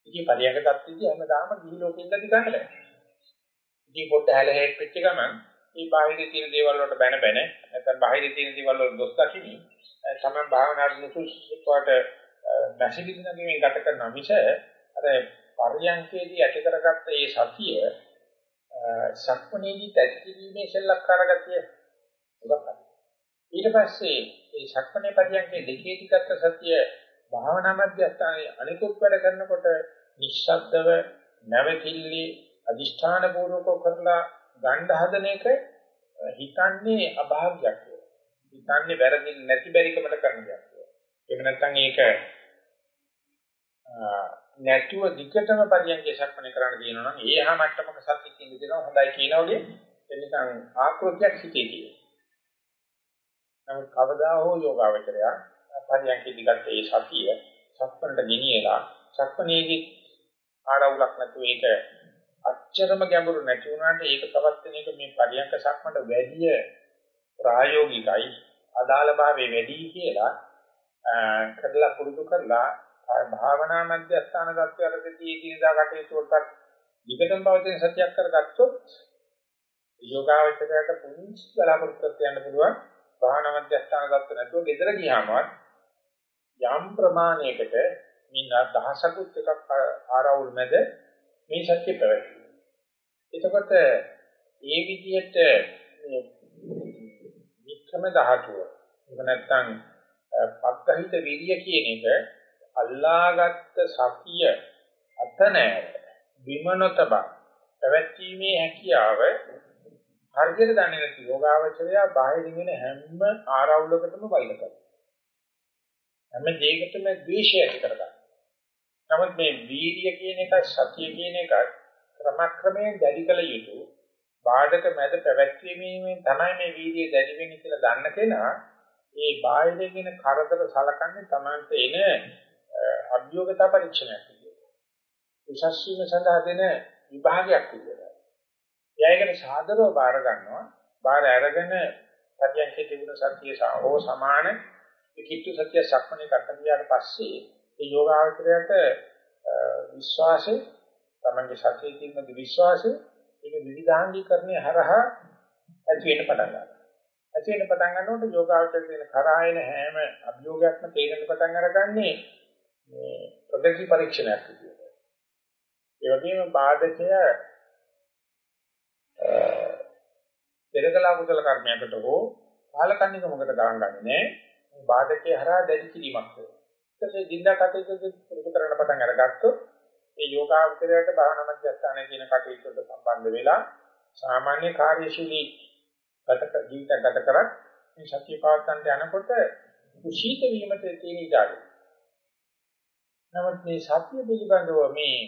ඉතින් පරියන්ක தත්ත්වයේදී හැමදාම ගිහි ලෝකෙ ඉඳි ගන්න බෑ. ඉතින් පොඩ්ඩ හැලහෙක් වෙච්ච ගමන් මේ බාහිරේ තියෙන දේවල් වලට බැන බැන නැත්නම් බාහිරේ තියෙන දේවල් වල දොස් දකිනි තමයි භාවනාවට නුසුසුකට නැසිලිනගේ ගත කරන මිස අර පරියන්කේදී ඇති කරගත්ත ඒ සතිය සක්මණේදී තැතිීමේ සෙල්ලක්කාර ගතිය උගතයි. ඊට පස්සේ මේ ශක්මණේ පරියන්කේ දෙකේදී ගත්ත සතිය භාවනා මධ්‍යස්ථානයේ අනිකුත් වැඩ කරනකොට නිශ්ශබ්දව නැවතිල්ලි අදිෂ්ඨාන පූර්වක කරලා ගණ්ඩ හදන එක හිතන්නේ අභාග්‍යයක් කියලා. හිතන්නේ වැරදි නැති බැරිකමට කරන දෙයක් කියලා. ඒක නැත්නම් ඒක නැතුව දිගටම පරියන්කේ ශක්මණේ කරන්න දිනනවා නම් ඒහා මට්ටමක සත්‍යින් ඉඳිනවා හොඳයි කියනවා වගේ එනිකන් ආකෘතියක් හිතේ තියෙනවා. නමුත් කවදා හෝ යෝගාවචරය පරියන්ක දිගට ඒ සතිය සක්මණට ගෙනියලා සක්මණේදී ආරවුලක් නැතුව ඒක අච්චරම ගැඹුරු නැති වුණාට ඒක තවත් වෙන එක මේ පරියන්ක සක්මණට වැඩි ප්‍රායෝගිකයි. අදාළ භාවයේ වැඩි කියලා කරලා පුරුදු කරලා භාවනා මධ්‍යස්ථාන தත්වයකදී දිනදා කටයුතු වලට විකටම් පවතින සත්‍යයක් කරගත්තොත් යෝගාවචරයට පුංචි බලාපොරොත්තුවක් යන්න පුළුවන්. භාවනා මධ්‍යස්ථාන ගත්ත නැතුව ගෙදර ගියාමවත් යම් ප්‍රමාණයකට මින දහසකුත් එකක් ආරවුල් මැද මේ සත්‍ය පැවැත්වෙනවා. එතකොට ඒ විදිහට මේ වික්‍රම ධාතුව එහෙම නැත්නම් පග්ගහිත විරිය කියන එක අල්ලාගත්ත සතිය අත නැහැ බිමනත බව පැවැත්ීමේ හැකියාව හරියට දන්නේ නැති යෝගාවචරය බාහිරින් එන හැම ආරවුලකටම වෛර කරනවා හැම දෙයකටම ද්වේෂය ඇති කරගන්නවා නමුත් මේ වීර්ය කියන එක සතිය කියන එක ක්‍රමක්‍රමයෙන් දැඩි කළ යුතු බාධක මැද පැවැත්වීමෙන් තමයි මේ වීර්ය දැඩි වෙන්නේ කියලා දන්න කෙනා ඒ බාහිරින් එන කරදර සලකන්නේ Tamante එන අභියෝගතා පරීක්ෂණයක් විදියට. උසස් වීම සඳහා දෙන විභාගයක් විදියට. එයාගෙන සාදරව බාර ගන්නවා. බාර අරගෙන පරියන්කේ තිබුණ සත්‍ය සාහෝ සමාන කිට්ටු සත්‍ය සක්මනේ කට්ටියට පස්සේ ඒ යෝගාවචරයට විශ්වාසය තමන්ගේ සත්‍යයේ තියෙන විශ්වාසය ඒක විවිධාංගීකරණය හරහා ඇති වෙන්න පටන් ගන්නවා. ඇති වෙන්න පටන් ගන්නකොට යෝගාවචරයේ තියෙන කරායන හැම අභියෝගයක්ම තේරෙන්න පටන් අරගන්නේ මේ ප්‍රගති පරීක්ෂණයක් විදියට. ඒ වගේම බාධකය දෙරකලා කුසල කර්මයකට හෝ කාලකන්නික මොකට ගාන ගන්නේ නැහැ. බාධකේ හරහා දැඩි කිරීමක් වෙනවා. ඊටසේ දින්දා කටයුතු පුරුදු කරන පටන් අරගත්තොත් ඒ යෝගාවචරයට භාවනා මධ්‍යස්ථානයේ කියන කටයුතු වලට සම්බන්ධ වෙලා සාමාන්‍ය කාර්යශීලී ගත ජීවිත ගත කරත් මේ සත්‍ය පාත්තන්ට යනකොට කුසීත වීමට තියෙන ඉඩාඩු. නමුත් මේ සත්‍ය පිළිබඳව මේ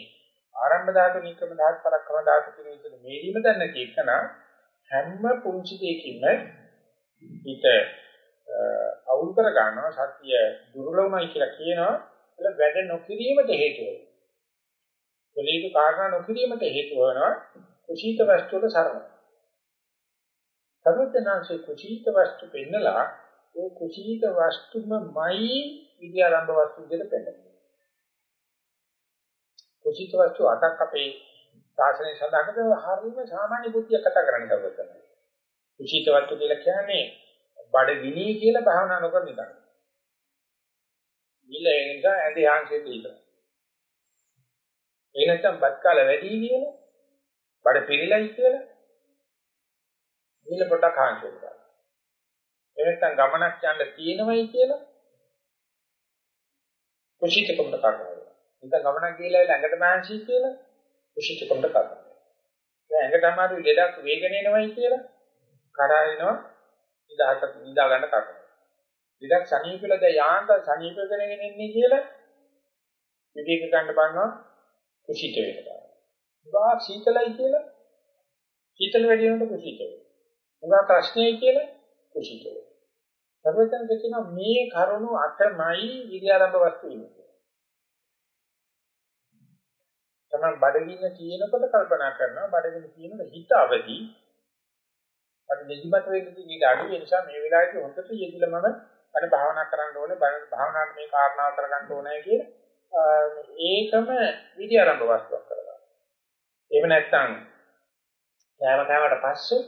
ආරම්භ ධාතු නික්‍රම ධාතු පරක්‍රම ධාතු කියන විදිහට මේදීම දන්න කීකන හැම පුංචි දෙයකින්ම හිත අවුල් කර ගන්නවා සත්‍ය දුර්ලභමයි කියලා කියනවා ඒක වැඩ නොකිරීමට හේතු වෙනවා. කොලීක කාරණා නොකිරීමට හේතු වෙනවා කුසීත වස්තුවට සරණ. සර්වඥාන්සේ කුසීත වස්තු පෙන්නලා ඒ කුසීත වස්තුමයි විද්‍යාරම්භ වස්තු විදිහට පෙන්නනවා. කුසීත වස්තු අටක් අපේ ශාසනය සඳහන් කරන හරියම සාමාන්‍ය බුද්ධිය කතා කරන්නේ කවුරුද? කුසීත වස්තු කියලා කියන්නේ බඩ ගිනී කියලා භාවනා නොකර නිකන්. නිල ඒ නිසා ඇඳේ ආංශෙත් ඉන්නවා. ඒ නැත්තම් බත් කාල වැඩි කියලා බඩ පිළිලයි කියලා නිල පොඩක් ආංශෙත් ගන්නවා. ඒ නැත්තම් ගමනක් යන්න තියෙනවයි කියලා කුෂිතකමට කරනවා. නැත්නම් ගමනක් ගිහලා ළඟට මාංශී කියලා කුෂිතකමට කරනවා. දැන් ඇඟට අමාරු ලෙඩක් වේගන එනවයි කියලා කරාරිනවා නිදාකට නිදා ගන්න කරනවා. ඉතින් සනීපෙල දැන් යාන්ත සනීප කරගෙන ඉන්නේ කියලා විවේක ගන්න බලනවා කුසීත වෙනවා. උගා සීතලයි කියලා සීතල වැඩි වෙනකොට කුසීත වෙනවා. උගා ප්‍රශ්නයයි කියලා කුසීත වෙනවා. සර්වඥ කියන මේ කරුණු අටමයි විද්‍යාරම්භ වස්තු වෙන්නේ. තමයි බඩගින්න කියනකොට කල්පනා කරනවා බඩගින්න කියනකොට හිත අවදි මට නිදිමත වෙන්නේ ඊට අඩු ඒ නිසා මේ වෙලාවේදී හොඳට යෙදිලා මම අර භාවනා කරන්න ඕනේ භාවනාවට මේ කාරණාව කරගන්න ඕනේ කියන ඒකම විදි ආරම්භ වස්තුවක් කරගන්න. එහෙම නැත්නම් යාම කෑමට පස්සේ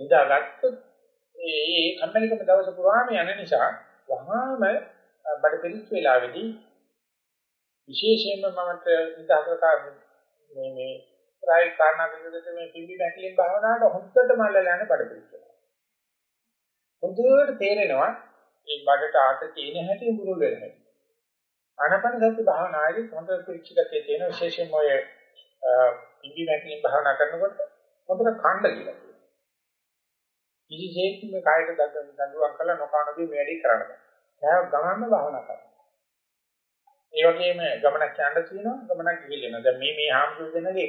නිදාගත්තොත් ඒ කම්මැලිකම දවස පුරාම යන නිසා වහාම බඩ පිළිච්ච වෙලාවේදී විශේෂයෙන්ම මමට නිදාගත මේ මේ ප්‍රායෝගික කාරණා දෙකකට මේ පිම්බි බැකිලින් භාවනාවට හොද්දට මල්ලලා යන බඩ පිළිච්ච. හොඳට තේරෙනවා මේ බඩට ආත තියෙන හැටි මුරුල් වෙන හැටි. ආනපන සති භාවනාවේ හොඳ පිළිච්චකතේ තියෙන විශේෂයෙන්ම ඔය පිම්බි බැකිලින් භාවනා කරනකොට හොඳට කණ්ඩ කියලා කියනවා. කිසිසේත්ම කායයට දඬුවම් කළා නොකනදී මේ වැඩේ කරන්න බෑ. ඒක ගමන්න භාවනා කරනවා. ඒ වගේම ගමනක් යන්න තියෙනවා ගමනක් ගිහිල්ලා දැන් මේ මේ ආම්සුල් දෙන්නගේ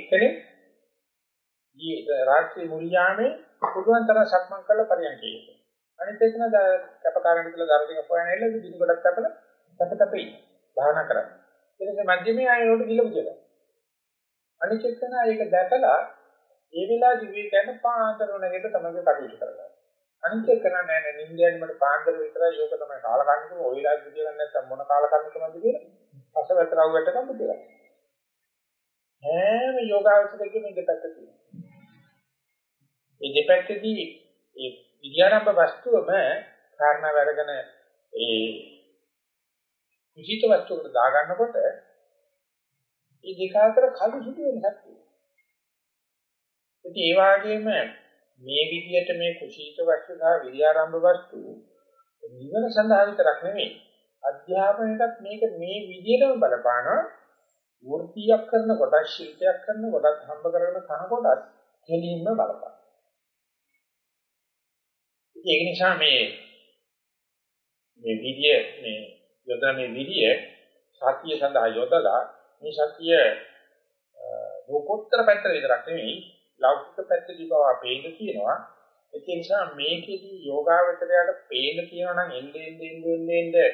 එක්කනේ ඊ රාත්‍රී මුල්යාමේ පුදුන් තරම් සක්මන් කරලා පරියන්කේ අනිත් එකන කැපකාරණ කියලා දරදින හොයන එල්ල දිනි ගොඩක් අපල තපතපේ භාවනා කරන්නේ. ඊට පස්සේ මධ්‍යමයේ ආයෙත් ගිලපු කියලා අනිත් එකන ඒක දැකලා ඒ වෙලාව ජීවිතයන් පාන්තර නැගෙට තමයි කටයුතු කරගන්න. අනිත් එකන නෑ නෑ නින්දයන් මට පාන්දර විතරයි. යෝක තමයි කාලකන්නිකම ඔය වෙලාව විදියට නැත්තම් මොන කාලකන්නිකමද කියලා පසවතරවුවට නම් බුදුරජාණන්. හැම යෝගාවචරයකම දෙපැත්ත තියෙනවා. මේ දෙපැත්තේදී ඒ විද්‍යාරම්භ වස්තුවම කාරණා වැඩගෙන ඒ කුසීත වස්තුවකට දාගන්නකොට ඒ දෙක අතර කළු සුදු වෙනසක් තියෙනවා. ඉතින් ඒ වගේම මේ විදිහට මේ කුසීත වස්තු සහ විද්‍යාරම්භ වස්තු නිවන සඳහා විතරක් නෙමෙයි අධ්‍යාපනයටත් මේක මේ විදිහටම බලපානවා වෘත්තියක් කරන කොට ශිල්පයක් කරන කොටත් හම්බ කරගෙන කන කොටත් කෙලින්ම බලපාන. ඒක නිසා මේ මේ විදිය මේ යොදන මේ විදිය සතිය සඳහා යොදලා මේ සතිය ලෝකෝත්තර පැත්තට විතරක් නෙවෙයි ලෞකික පැත්තදී බව අපේන්න කියනවා. ඒ නිසා මේකෙදී යෝගාවචරයට පේන්න කියනවා නම් එන්නේ එන්නේ එන්නේ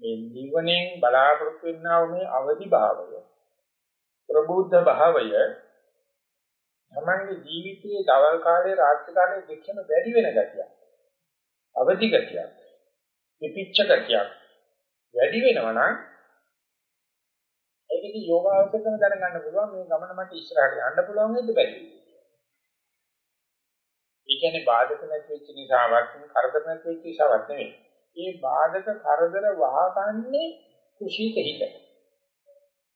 මේ නිවනෙන් බලාපොරොත්තු වෙනා වූ මේ අවදි භාවය ප්‍රබුද්ධ භාවය තමන්ගේ ජීවිතයේ දවල් කාලේ රාත්‍රී කාලේ දෙකම වැඩි වෙන ගතියක්. අවදි ගතියක්. විපිච්ච ගතියක්. වැඩි වෙනවා නම් ඒකදී යෝගාවචකම දැනගන්න පුළුවන් මේ ගමන මට ඉස්සරහට යන්න පුළුවන් වෙද්ද බැරි. ඒ කියන්නේ බාධක නැති වෙච්ච නිසාවක් කරදර නැති වෙච්ච නිසාවක් නෙවෙයි. මේ බාධක කරදර වහකන්නේ කුසීත හිත.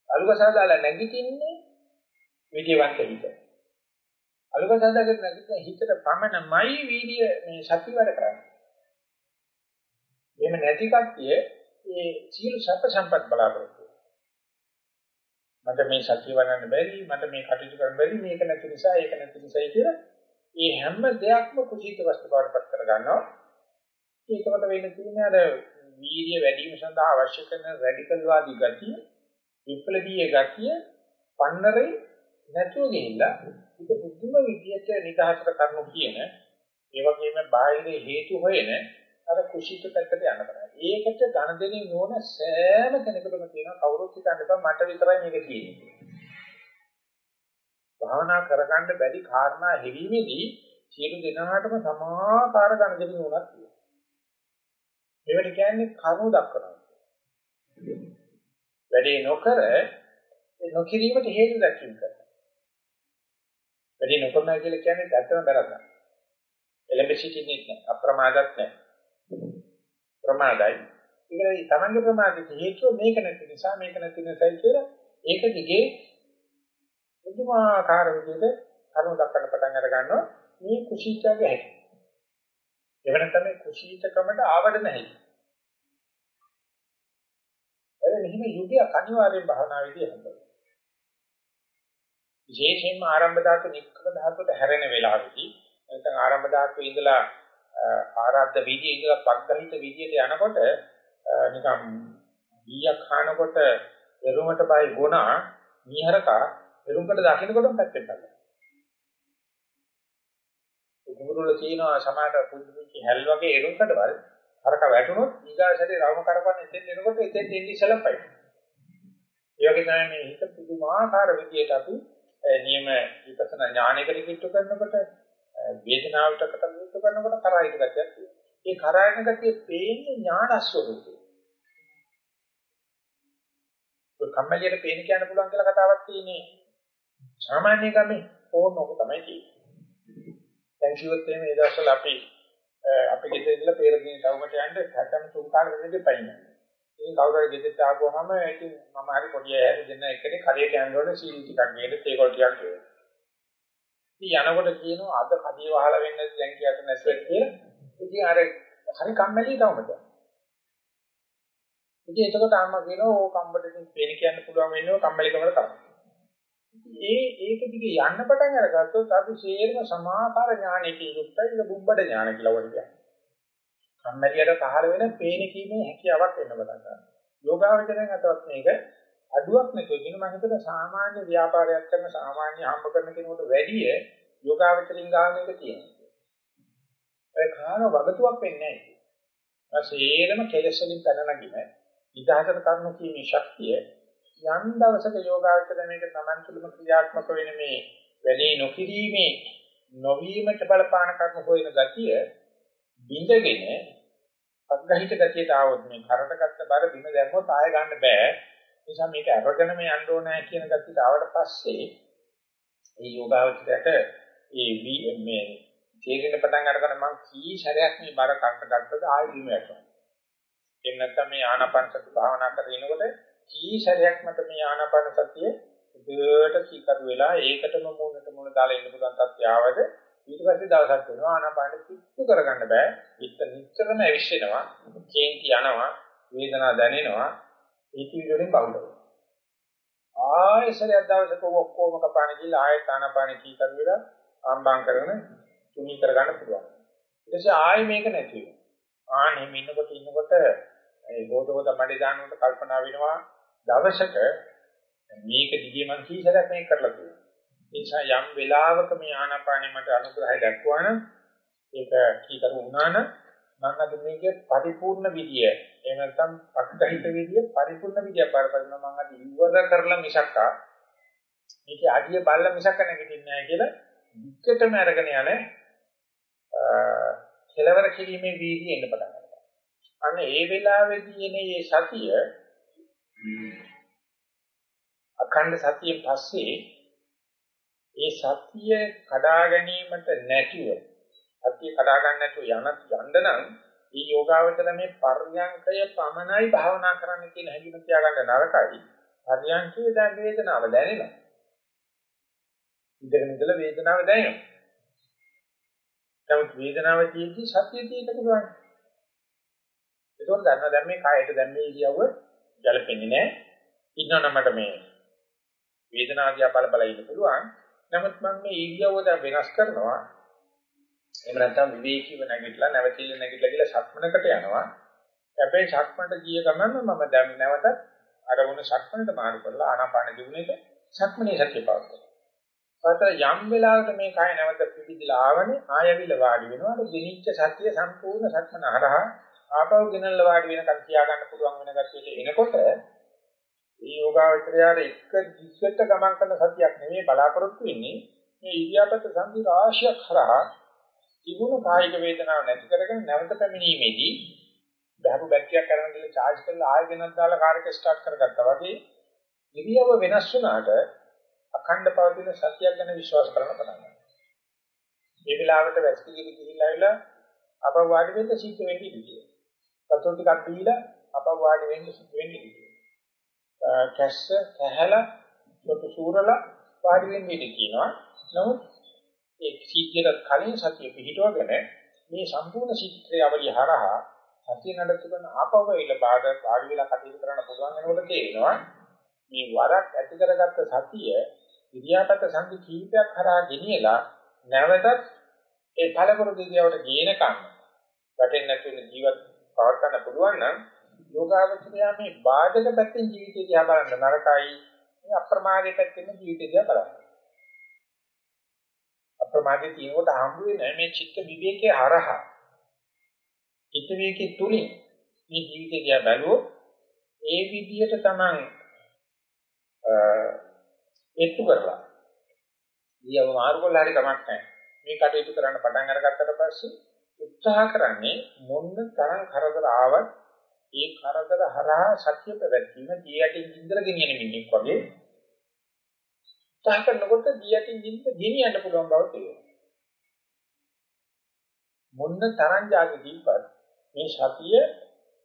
අලුකසාදාලා නැගිටින්නේ විද්‍යවන්ත හිත. අලුකසාදාගෙන නැගිටින හිතට පමණමයි වීර්ය මේ සත්‍ය වැඩ කරන්නේ. එහෙම නැති කට්ටිය ඒ සියලු සැප සම්පත් බලාපොරොත්තු මට මේ සත්‍ය වඩන්න බැරි මට මේ කටයුතු කරන්න බැරි මේක නැති නිසා ඒක නැති නිසායි කියලා මේ හැම දෙයක්ම කුසීත වස්තු බවට පත් කර ගන්නවා. ඒකකට වෙන්න තියෙන්නේ අර වීර්ය වැඩි වීම සඳහා අවශ්‍ය කරන රැඩිකල් වාදී ගතිය විප්ලවීය ගතිය පන්නරේ නැතුව ගිහිල්ලා ඒක බුද්ධම විදියට නිදහසට කරනු කියන ඒ වගේම බාහිර හේතු හොයන අර කුසීත පැත්තට යන්න බෑ. ඒකට ධන දෙනින් නොන සෑම කෙනෙකුටම තියෙන කවුරුත් හිතන්න එපා මට විතරයි මේක තියෙන්නේ. භාවනා කරගන්න බැරි කාරණා හැවීමේදී සියලු දෙනාටම සමාකාර ධන දෙනින් නොනක් තියෙනවා. මේවට කියන්නේ කරුණු දක්වනවා. වැඩේ නොකර ඒ නොකිරීමට හේතු දැක්වීම කරනවා. වැඩේ නොකරනවා කියලා කියන්නේ දැක්කම බැරගන්න. එලෙබ සිටින්නේ නැහැ. අප්‍රමාදත් නැහැ. ප්‍රමාදයි. ඒකයි තමන්ගේ ප්‍රමාදයට හේතුව මේක නැති නිසා මේක නැති නිසායි කියලා ඒක දිගේ පුදුමාකාර විදිහට කරුණු දක්වන්න පටන් අර ගන්නවා. මේ කුසීතගේ හැටි. එවන තමයි කුසීතකමට ආවඩ නැහැ. ඒ මෙහිම යුගයක් අනිවාර්යෙන් භාවනාවේදී හම්බෙනවා. විශේෂයෙන්ම ආරම්භ ධාතු නික්කම ධාතුවට හැරෙන වෙලාවෙදී නැත්නම් ආරම්භ ධාතුවේ ඉඳලා ආරාධ්‍ය විදියේ ඉඳලා පග්ගහිත විදියට යනකොට නිකම් බීයක් ખાනකොට එරුමට බයි ගුණා මීහරකා එරුම්කට දකින්නකොටම පැත්තෙන් බලනවා. කුඹුරුල කියනවා සමාට පුංචි පුංචි හැල් වගේ එරුම්කටවල් අරක වැටුනොත් ඊගාසරේ රවම කරපන්න එතෙන් එනකොට එතෙන් එන්නේ ඉස්සලපයි. ඒ වගේ තමයි මේ හිත පුදුමාකාර විදියට අපි නියම විපස්සනා ඥානයකට කිට්ටු කරනකොට වේදනාවට කටයුතු කරනකොට කරායික ගතියක් තියෙනවා. ඒ කරායන ගතිය පේන්නේ ඥානස්වරූපේ. ඔය කම්මැලියට පේන කියන්න පුළුවන් කියලා කතාවක් තියෙන්නේ. සාමාන්‍ය ගමේ ඕන ඔක තමයි තියෙන්නේ. දැන් කිව්වොත් එimhe ඒ දවස්වල අපි අපි ගෙදර ඉඳලා පෙරදින තවකට යන්න හැටම තුන් කාලෙ වෙනදී පයින්. ඉතින් කවුරු හරි ගෙදරට ආවම ඉතින් මම හරි පොඩි ඇහැරි දෙන්න එකනේ කඩේට යන්න ඕනේ සීල් ටිකක් නේද තේකොල් ටිකක් කියලා. ඉතින් යනකොට කියනවා අද කඩේ වහලා වෙන්නේ දැන් කියට නැසෙත් කියලා. ඉතින් අර හරි කම්මැලි තවමද. ඉතින් එතකොට අම්මා කියනවා ඕ කම්බඩකින් පේන කියන්න පුළුවන් වෙන්නේ කම්මැලිකමකට තමයි. ඒ ඒක දිගේ යන්න පටන් අරගත්තොත් අපි ශේර්ම සමාකාර ඥානයකින් යුක්තයි ඒක බුබ්බඩ ඥාන කියලා වගේ. කම්මැලියට පහළ වෙන පේන කීමේ හැකියාවක් වෙන්න පටන් ගන්නවා. යෝගාවචරයෙන් අතවත් මේක අඩුවක් නැතුව කියන මම හිතන සාමාන්‍ය ව්‍යාපාරයක් කරන සාමාන්‍ය හම්බ කරන කෙනෙකුට වැඩිය යෝගාවචරින් ගන්න එක තියෙනවා. ඒ කාන වගතුවක් වෙන්නේ නැහැ. ශේරම කෙලෙස් වලින් පැන නගින ඉදාහතර කරුණු කීමේ ශක්තිය යම් දවසක යෝගාවචර මේක Taman තුළම ක්‍රියාත්මක වෙන මේ වැඩේ නොකිරීමේ නොවීමට බලපාන කර්ම හොයන ගතිය බිඳගෙන අග්‍රහිත ගතියට ආවොත් මේ කරටගත්ත බර බිම දැම්මොත් ආය ගන්න බෑ නිසා මේක අරගෙනම යන්න ඕනෑ කියන ගතියට ආවට පස්සේ මේ යෝගාවචරයට ඒ මේ තේරෙන පටන් අරගෙන මම කී සැරයක් මේ බර කක්ක ගත්තද ආයෙ බිම වැටෙනවා. එහෙම නැත්නම් මේ ආනාපාන සති භාවනා කරගෙනකොට කී සැරයක් මට මේ ආනාපාන සතිය දෙයට කීකරු වෙලා ඒකටම මූණට මූණ දාලා ඉන්න පුළුවන් තත්ත්වය ආවද ඊට පස්සේ දවසක් වෙනවා ආනාපාන කිච්චු කරගන්න බෑ. හිත නිතරම ඇවිස්සෙනවා, කේන්ති යනවා, වේදනාව දැනෙනවා. ඒක විදිහෙන් බහුල වෙනවා. ආයෙසරයක් දවසක ඔක්කොම කපාන ගිහලා ආයෙත් ආනාපාන කීකරු වෙලා ආම්බම් කරගෙන තුනී කරගන්න පුළුවන්. ඊට පස්සේ ආයෙ මේක නැති වෙනවා. ආනෙම ඉන්නකොට ඉන්නකොට ඒ බෝධවද මඩේ දානකොට කල්පනා වෙනවා දවසක මේක දිගේ මං කීසරක් මේක කරලා තියෙනවා. ඒ නිසා යම් වෙලාවක මේ ආනාපානෙ මට අනුග්‍රහය දක්වනවා නම් ඒක කීකරු වුණා නම් මම අද මේකේ පරිපූර්ණ විදිය එහෙම නැත්නම් පක්ෂහිත විදිය පරිපූර්ණ විදිය පාරපදිනවා මම අද ඉවර කරලා මිසක් මේකේ අඩිය බල්ල මිසක් නැගිටින්නේ නැහැ කියලා විකටම අරගෙන යන කෙලවර කිරීමේ වීර්යය එන්න පටන් ගන්නවා. අන්න ඒ වෙලාවේදී එනේ මේ සතිය අඛණ්ඩ සතියෙන් පස්සේ ඒ සතිය කඩා ගැනීමට නැතිව සතිය කඩා ගන්න නැතුව යන යන්න නම් මේ යෝගාවචර මේ පර්යංකය පමණයි භාවනා කරන්න කියන හැඟීම තියාගන්න නරකයි. පර්යංකයේ දැන් වේදනාව දැනෙනවා. ඉඳගෙන ඉඳලා වේදනාව දැනෙනවා. නමුත් වේදනාව තියෙද්දි සතිය තියෙන්න පුළුවන්. ඒකෝර දන්නවා දැන් මේ කායයට දැන් මේ ඉරියව්ව ගැලපෙන්නේ නැහැ. ඉන්නවනම් මට මේ වේදනාව දිහා බල බල ඉන්න පුළුවන්. නමුත් මම මේ ඉරියව්ව දැන් වෙනස් කරනවා. එහෙම නැත්නම් විවේකීව නැගිටලා නැවතිල නැගිටලා කියලා සක්මනකට යනවා. හැබැයි සක්මනට ගිය ගමන් මම දැන් නැවත අරමුණ සක්මනට මාරු කරලා ආනාපාන දිනුනෙක සක්මනේ සත්‍ය පවත්වනවා. අතර යම් වෙලාවකට මේ කය නැවත පිපිදිලා ආවනේ ආයවිල වාඩි වෙනවා. ඒ ගෙනිච්ච සත්‍ය සම්පූර්ණ සක්මන හරහා ආපහු ගෙනල්ල වාඩි වෙනකන් තියාගන්න පුළුවන් වෙන ගැටියට එනකොට මේ යෝගාවචරයාට එක දිස්සට ගමන් කරන සතියක් නෙමෙයි බලාපොරොත්තු වෙන්නේ මේ ඉරියාපත සංදි රාශියක් හරහා තිබුණු කායික වේදනාව නැති කරගෙන නැවත පැමිණීමේදී බහපු බැටරියක් කරන ගිහලා charge කරලා ආයෙ ගෙනත් දාලා කාර් එක start කරගත්තා වගේ ඉරියව්ව වෙනස් වුණාට අඛණ්ඩ පවතින සත්‍යයක් ගැන විශ්වාස කරන්න පටන් ගන්නවා. මේ වෙලාවට වැස්කිලි ගිහිල්ලා ආවිලා අප වාඩි වෙන්න සිද්ධ වෙන්නේ ඉතියි. වතුර ටිකක් දීලා අප වාඩි වෙන්න සිද්ධ වෙන්නේ ඉතියි. කැස්ස කැහැලා සොටු සූරලා වාඩි වෙන්න ඉතියි කියනවා. නමුත් ඒ සිද්ධියට කලින් සතිය පිහිටවගෙන මේ සම්පූර්ණ චිත්‍රය අවලිය හරහා සතිය නඩත්තු කරන ආපව වෙල බාධ වාඩි වෙලා කටයුතු කරන්න පුළුවන් වෙනකොට තේරෙනවා මේ වරක් ඇති කරගත්ත සතිය ඉරියාපත සංදි කීපයක් හරහා ගෙනියලා නැවතත් ඒ පළපුරු දිගියවට ගේනකම් වැටෙන්නේ නැති වෙන ජීවත් පවත් ගන්න පුළුවන් නම් යෝගාවචරය මේ බාධක පැත්තෙන් ජීවිතය දිහා බලන්න නරකයි. මේ අප්‍රමාදයේ පැත්තෙන් ජීවිතය දිහා බලන්න. අප්‍රමාදයේ තියෙනකොට හම්බ වෙන මේ චිත්ත විවේකයේ හරහා චිත්ත විවේකයේ තුලින් මේ ජීවිතය දිහා බැලුවොත් ඒ විදිහට තමයි එත්තු කරලා. ඊයව මාරු කළා හරි කමක් නැහැ. මේ කටයුතු කරන්න පටන් අරගත්තට පස්සේ උත්සාහ කරන්නේ මොන්න තරම් කරදර ආවත් ඒ කරදර හරහා සත්‍ය ප්‍රවැත්ම දියටින් ඉඳලා ගෙනියන මිනිහෙක් වගේ උත්සාහ කරනකොට දියටින් ඉඳ ගෙනියන්න පුළුවන් බව තේරෙනවා. මොන්න තරම් જાති දීපත් මේ සතිය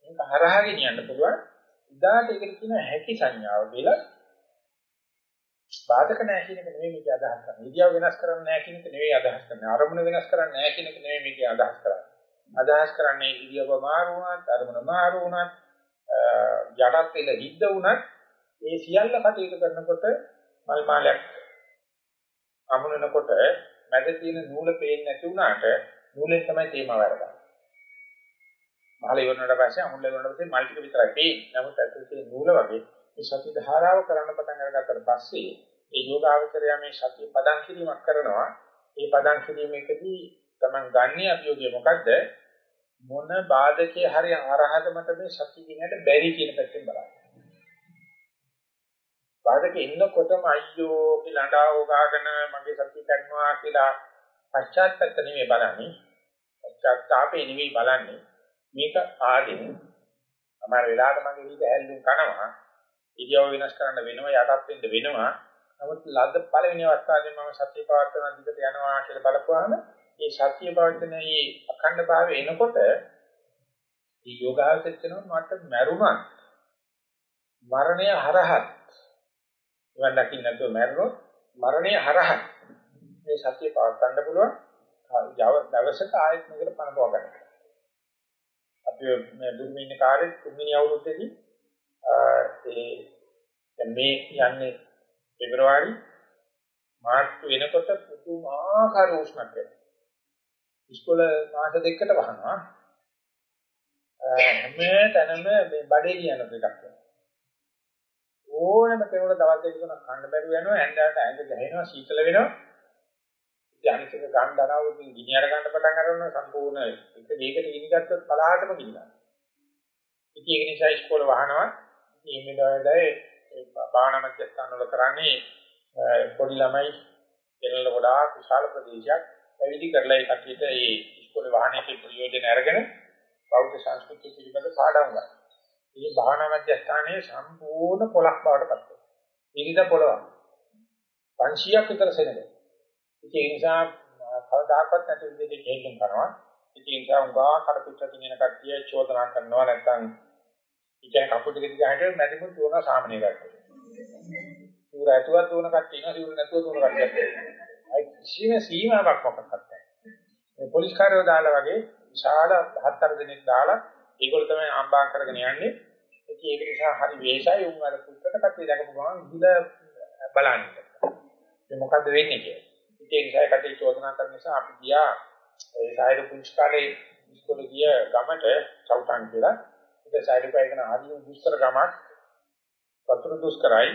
මේක හරහා ගෙනියන්න පුළුවන්. ඉදාට ඒකට කියන හැකි සංඥාව කියලා බාධක නැහැ කියන එක නෙමෙයි මේකේ අදහස් කරන්නේ. ඉරියව් වෙනස් කරන්නේ නැහැ කියන එක නෙමෙයි අදහස් කරන්නේ. අරමුණ වෙනස් කරන්නේ නැහැ කියන එක නෙමෙයි මේකේ අදහස් කරන්නේ. අදහස් කරන්නේ ඉරියව් මාරු වුණත්, අරමුණ මාරු වුණත්, යටත් වෙල හිද්ද වුණත් ඒ සියල්ල කටයුතු කරනකොට මල් මාලයක් අමුණනකොට මැද තියෙන නූල පේන්නේ නැති වුණාට නූලෙන් තමයි තේමාව වැඩගන්නේ. මහල ඉවරනට පස්සේ අමුණ ඉවරනට පස්සේ මල් ටික විතරයි පේන්නේ. නමුත් ඇතුලේ නූල වගේ මේ සති ධාරාව කරන්න පටන් අරගත්තට පස්සේ ඒ යෝගාවචරය මේ සතිය පදම් කිරීමක් කරනවා. ඒ පදම් කිරීමේදී තමන් ගන්න අභියෝගය මොකද්ද? මොන බාධකයේ හරි අරහත මත මේ සතිය දිනයට බැරි කියන පැත්තෙන් බලන්න. බාධකේ ඉන්නකොටම අයියෝ කියලා අඬාව ගාගෙන මගේ සතිය කරනවා කියලා පශ්චාත්පත නෙමෙයි බලන්නේ. පශ්චාත්තාපේ නෙමෙයි බලන්නේ. මේක ආදින් අමාර වෙලාවට මගේ හිත හැල්ලුම් කනවා. ඉරියව් වෙනස් කරන්න වෙනවා යටත් වෙන්න වෙනවා. නමුත් ලද්ද පළවෙනි අවස්ථාවේ මම සත්‍ය පවත්වන දිගට යනවා කියලා බලපුවාම ඒ සත්‍ය පවත්තන මේ අඛණ්ඩ භාවය එනකොට මේ යෝගාවචර කරනවා මට මරුණත් මරණය හරහත් නිවන් දකින්න නැතුව මැරුණොත් මරණය හරහත් මේ සත්‍ය පවත්වන්න පුළුවන් දවසක ආයෙත් මේකට පණපව ගන්න. අපි මේ දුර්මින් ඉන්න කාලේ තුන්වෙනි අවුරුද්දේදී ඒ මේ යන්නේ පෙබරවාරි මාර්තු වෙනකොට පුදුමාකාර උෂ්ණක් වෙනවා. ඉස්කෝල මාස දෙකකට වහනවා. හැම තැනම මේ බඩේ කියන එකක් වෙනවා. ඕනම කෙනෙකුට දවස් දෙක තුනක් කන්න බැරුව යනවා ඇඳට ඇඳ ගහනවා සීතල වෙනවා. ධානික ගන්න දනවකින් ගිනි අර ගන්න පටන් ගන්නවා සම්පූර්ණ එක දෙයකට ගිනි ගත්තොත් පළාටම ගිනිනවා. ඉතින් ඒක නිසා ඉස්කෝල වහනවා. ඉතින් මේ දවල්වල භාවනා මධ්‍යස්ථාන වල කරන්නේ පොඩි ළමයි දෙනල ගොඩාක් විශාල ප්‍රදේශයක් පැවිදි කරලා ඒ කට්ටියට ඒ ඉස්කෝලේ වාහනයක ප්‍රයෝජන අරගෙන බෞද්ධ සංස්කෘතිය පිළිබඳ පාඩම් ගන්නවා. මේ භාවනා මධ්‍යස්ථානයේ සම්පූර්ණ පොලක් බවට පත් වෙනවා. විවිධ පොළවක්. 500ක් විතර සෙනඟ. ඒ නිසා කවදාකවත් නැති විදිහට හේතුම් කරනවා. ඒ නිසා උගා කරපිට තියෙන කට්ටිය චෝදනා කරනවා නැත්නම් ඉතින් කපුට දෙක ගහට මැදිමුත් දුවන සාමනය ගන්නවා. සූර ඇතුවත් දුවන කට්ටිය ඉන්නවා සූර නැතුව දුවන කට්ටියක්. අයි කිසිම සීමාවක් මොකක්වත් නැහැ. මේ පොලිස් කාර්යය දාලා වගේ විශාල 14 දිනක් දාලා ඒගොල්ලෝ තමයි ආම්බාම් කරගෙන යන්නේ. ඉතින් ඒක නිසා හරි වේසයි උන් අර පුත්තට කටේ දැකපු ගමන් ඉහිල බලන්නේ. මේ මොකද්ද වෙන්නේ කියලා. ඉතින් ඒ නිසා කටේ චෝදනා කරන නිසා අපි ගියා ඒ සායර පුංචි කාලේ ඉස්කෝලේ ගිය ගමට චෞටන් කියලා. ඒක සායර පයගෙන හරිය දුෂ්කර ගමක්. වතුර දුෂ්කරයි.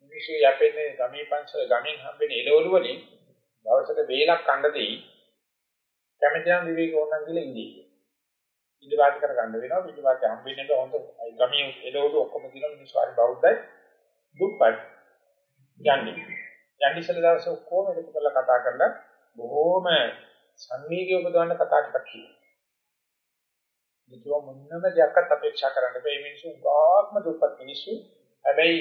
මිනිස්සු යැපෙන්නේ ගමේ පන්සල ගමෙන් හම්බෙන එළවලු වලින් දවසට වේලක් කන්න දෙයි. කැමති නම් විවේක ඕනනම් කියලා ඉඳී. පිළිවාද කරගන්න වෙනවා. පිළිවාද හම්බෙන්නේ හොඳ ගමේ එළවලු ඔක්කොම දිනන මිනිස්සු හරි බෞද්ධයි. දුප්පත් යන්නේ. යන්නේ ඉස්සෙල්ලා දවසේ ඔක්කොම එකතු කරලා කතා කරලා බොහොම සංවේගී උපදවන්න කතා ටිකක් කියනවා ඒක මොනම දෙයක්වත් අපේක්ෂා කරන්න බෑ. මේ මිනිස්සු ගාක්ම දුප්පත් මිනිස්සු. හැබැයි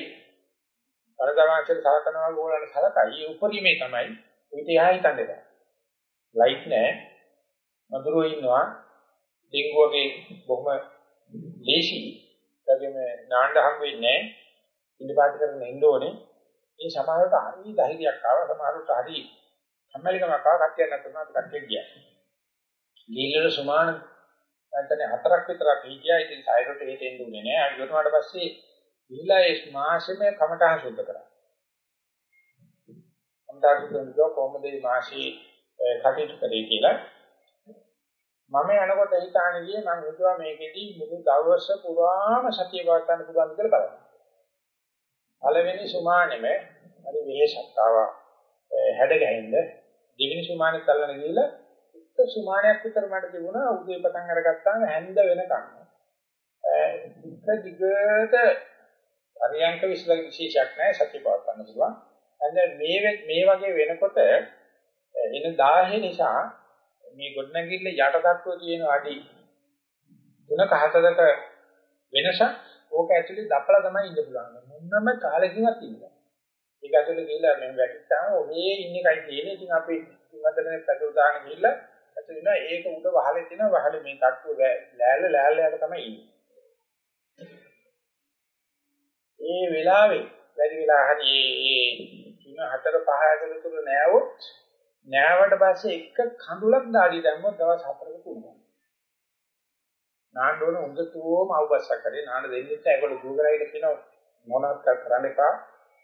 පරදවාංශයට සලකනවා ඕගොල්ලන්ට සලකයි. ඒ උපරිමේ තමයි. උිට එහා හිතන්නේ බෑ. ලයිට් නැහැ මధుරෝ ඉන්නවා. ඩෙන්ගුවගේ බොහොම ලේසි ඒගොම නාන්න හම් වෙන්නේ ඉඳපාත කරන ඉන්න ඕනේ. මේ සමහරවිට හරි ධෛර්යයක් ආවා සමහරවිට හරි කම්මැලිකමක් ආවා කට්ටියක් නැතුණා අපි කට්ටියක් ගියා. ගිහිල්ලා සුමාන නැත්නම් හතරක් විතරක් හිටියා. ඉතින් සයිරට හේට එන්න උනේ නෑ අපි ගිහුණාට පස්සේ ගිහිල්ලා ඒ මාසෙම කමටහන් සුද්ධ කරා. කමටහන් සුද්ධ කරනවා කොහොමද මේ මාසී කටයුතු කරේ කියලා. මම යනකොට හිතාන ගියේ මම හිතුවා මේකෙදි මුළු දවස පුරාම සතිය පවත්වන්න පුළුවන් කියලා බලන්න. පළවෙනි සුමානෙම හරි වෙහෙසක් ආවා හැඩ ගැහින්ද දෙවෙනි සුමානෙත් අල්ලන ගිහලා එක සුමානයක් විතර මට තිබුණා උදේ පටන් අරගත්තාම හැන්ද වෙනකන්. එක දිගට පරියන්ක විශේෂයක් නැහැ සතිය පවත්වන්න පුළුවන්. and මේ මේ වගේ වෙනකොට එන 10 නිසා මේ ගොඩනැගිල්ල යට තත්ත්වයේ තියෙන අඩි තුනක හතරක වෙනසක් ඕක ඇතුලේ දපලා තමයි ඉන්න පුළුවන්. මොනම කාලෙකින්වත් ඉන්නේ. ඒක ඇතුලේ ගිහලා මම වැටිච්චාම ඔහේ ඉන්න එකයි තියෙන්නේ. ඉතින් අපි තුන්වතරනේ පැටව දාගෙන ගිහලා ඇතුලේ නෑ ඒක උඩ වහලේ තියෙන වහලේ මේ තට්ටුව ලෑල්ල ලෑල්ල යට තමයි ඉන්නේ. ඒ වෙලාවේ වැඩි වෙලා හරි ඒ තුන හතර පහ ඇතුළත තුර නෑවොත් නෑවට පස්සේ එක කඳුලක් දාඩිය දැම්මොත් දවස් 4ක පුළුවන්. නාන්න ඕන උඟතෝම අවබෝධයක් කරේ නාන්න දෙන්නෙත් ඒගොල්ලෝ ගුරුගරයිද කියන මොනවත් කරන්න එපා.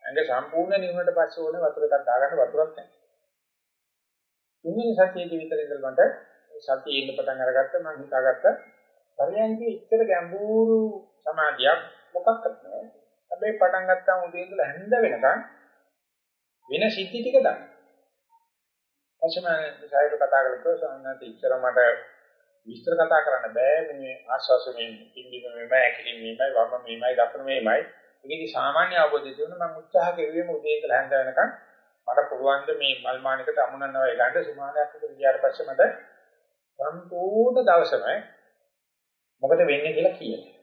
ඇඟ සම්පූර්ණ නිවනට පස්සේ ඕනේ වතුර එකක් දාගන්න වතුරක් නැහැ. තුන්වෙනි සතියේදී විතර ඉඳලා මට සතියේ ඉන්න පටන් අරගත්ත මම හිතාගත්ත පරියන්කේ ඉච්ඡර ගැඹුරු සමාධියක් මොකක්වත් නැහැ. හැබැයි පටන් ගත්තාම උදේ ඉඳලා හැන්ද වෙනකන් වෙන සිද්ධි ටික දන්න. එසම සායර කතා කරලා සම්මත ඉච්ඡර මට විස්තර කතා කරන්න බෑ මේ ආස්වාසයෙන් පින්දිම මෙමය ඇකිලින් මෙමය වම මෙමය දකුණ මෙමය මේකේ සාමාන්‍ය අවබෝධය තියෙන මම උත්සාහ කෙරුවේ උදේ ඉඳලා හැන්ද වෙනකන් මට පුළුවන් ද මේ මල් මානිකට අමුණනවා ගන්න සුමානයක් විතර ගියාට පස්සේ මට සම්පූර්ණ දවසම මොකද වෙන්නේ කියලා කියනවා.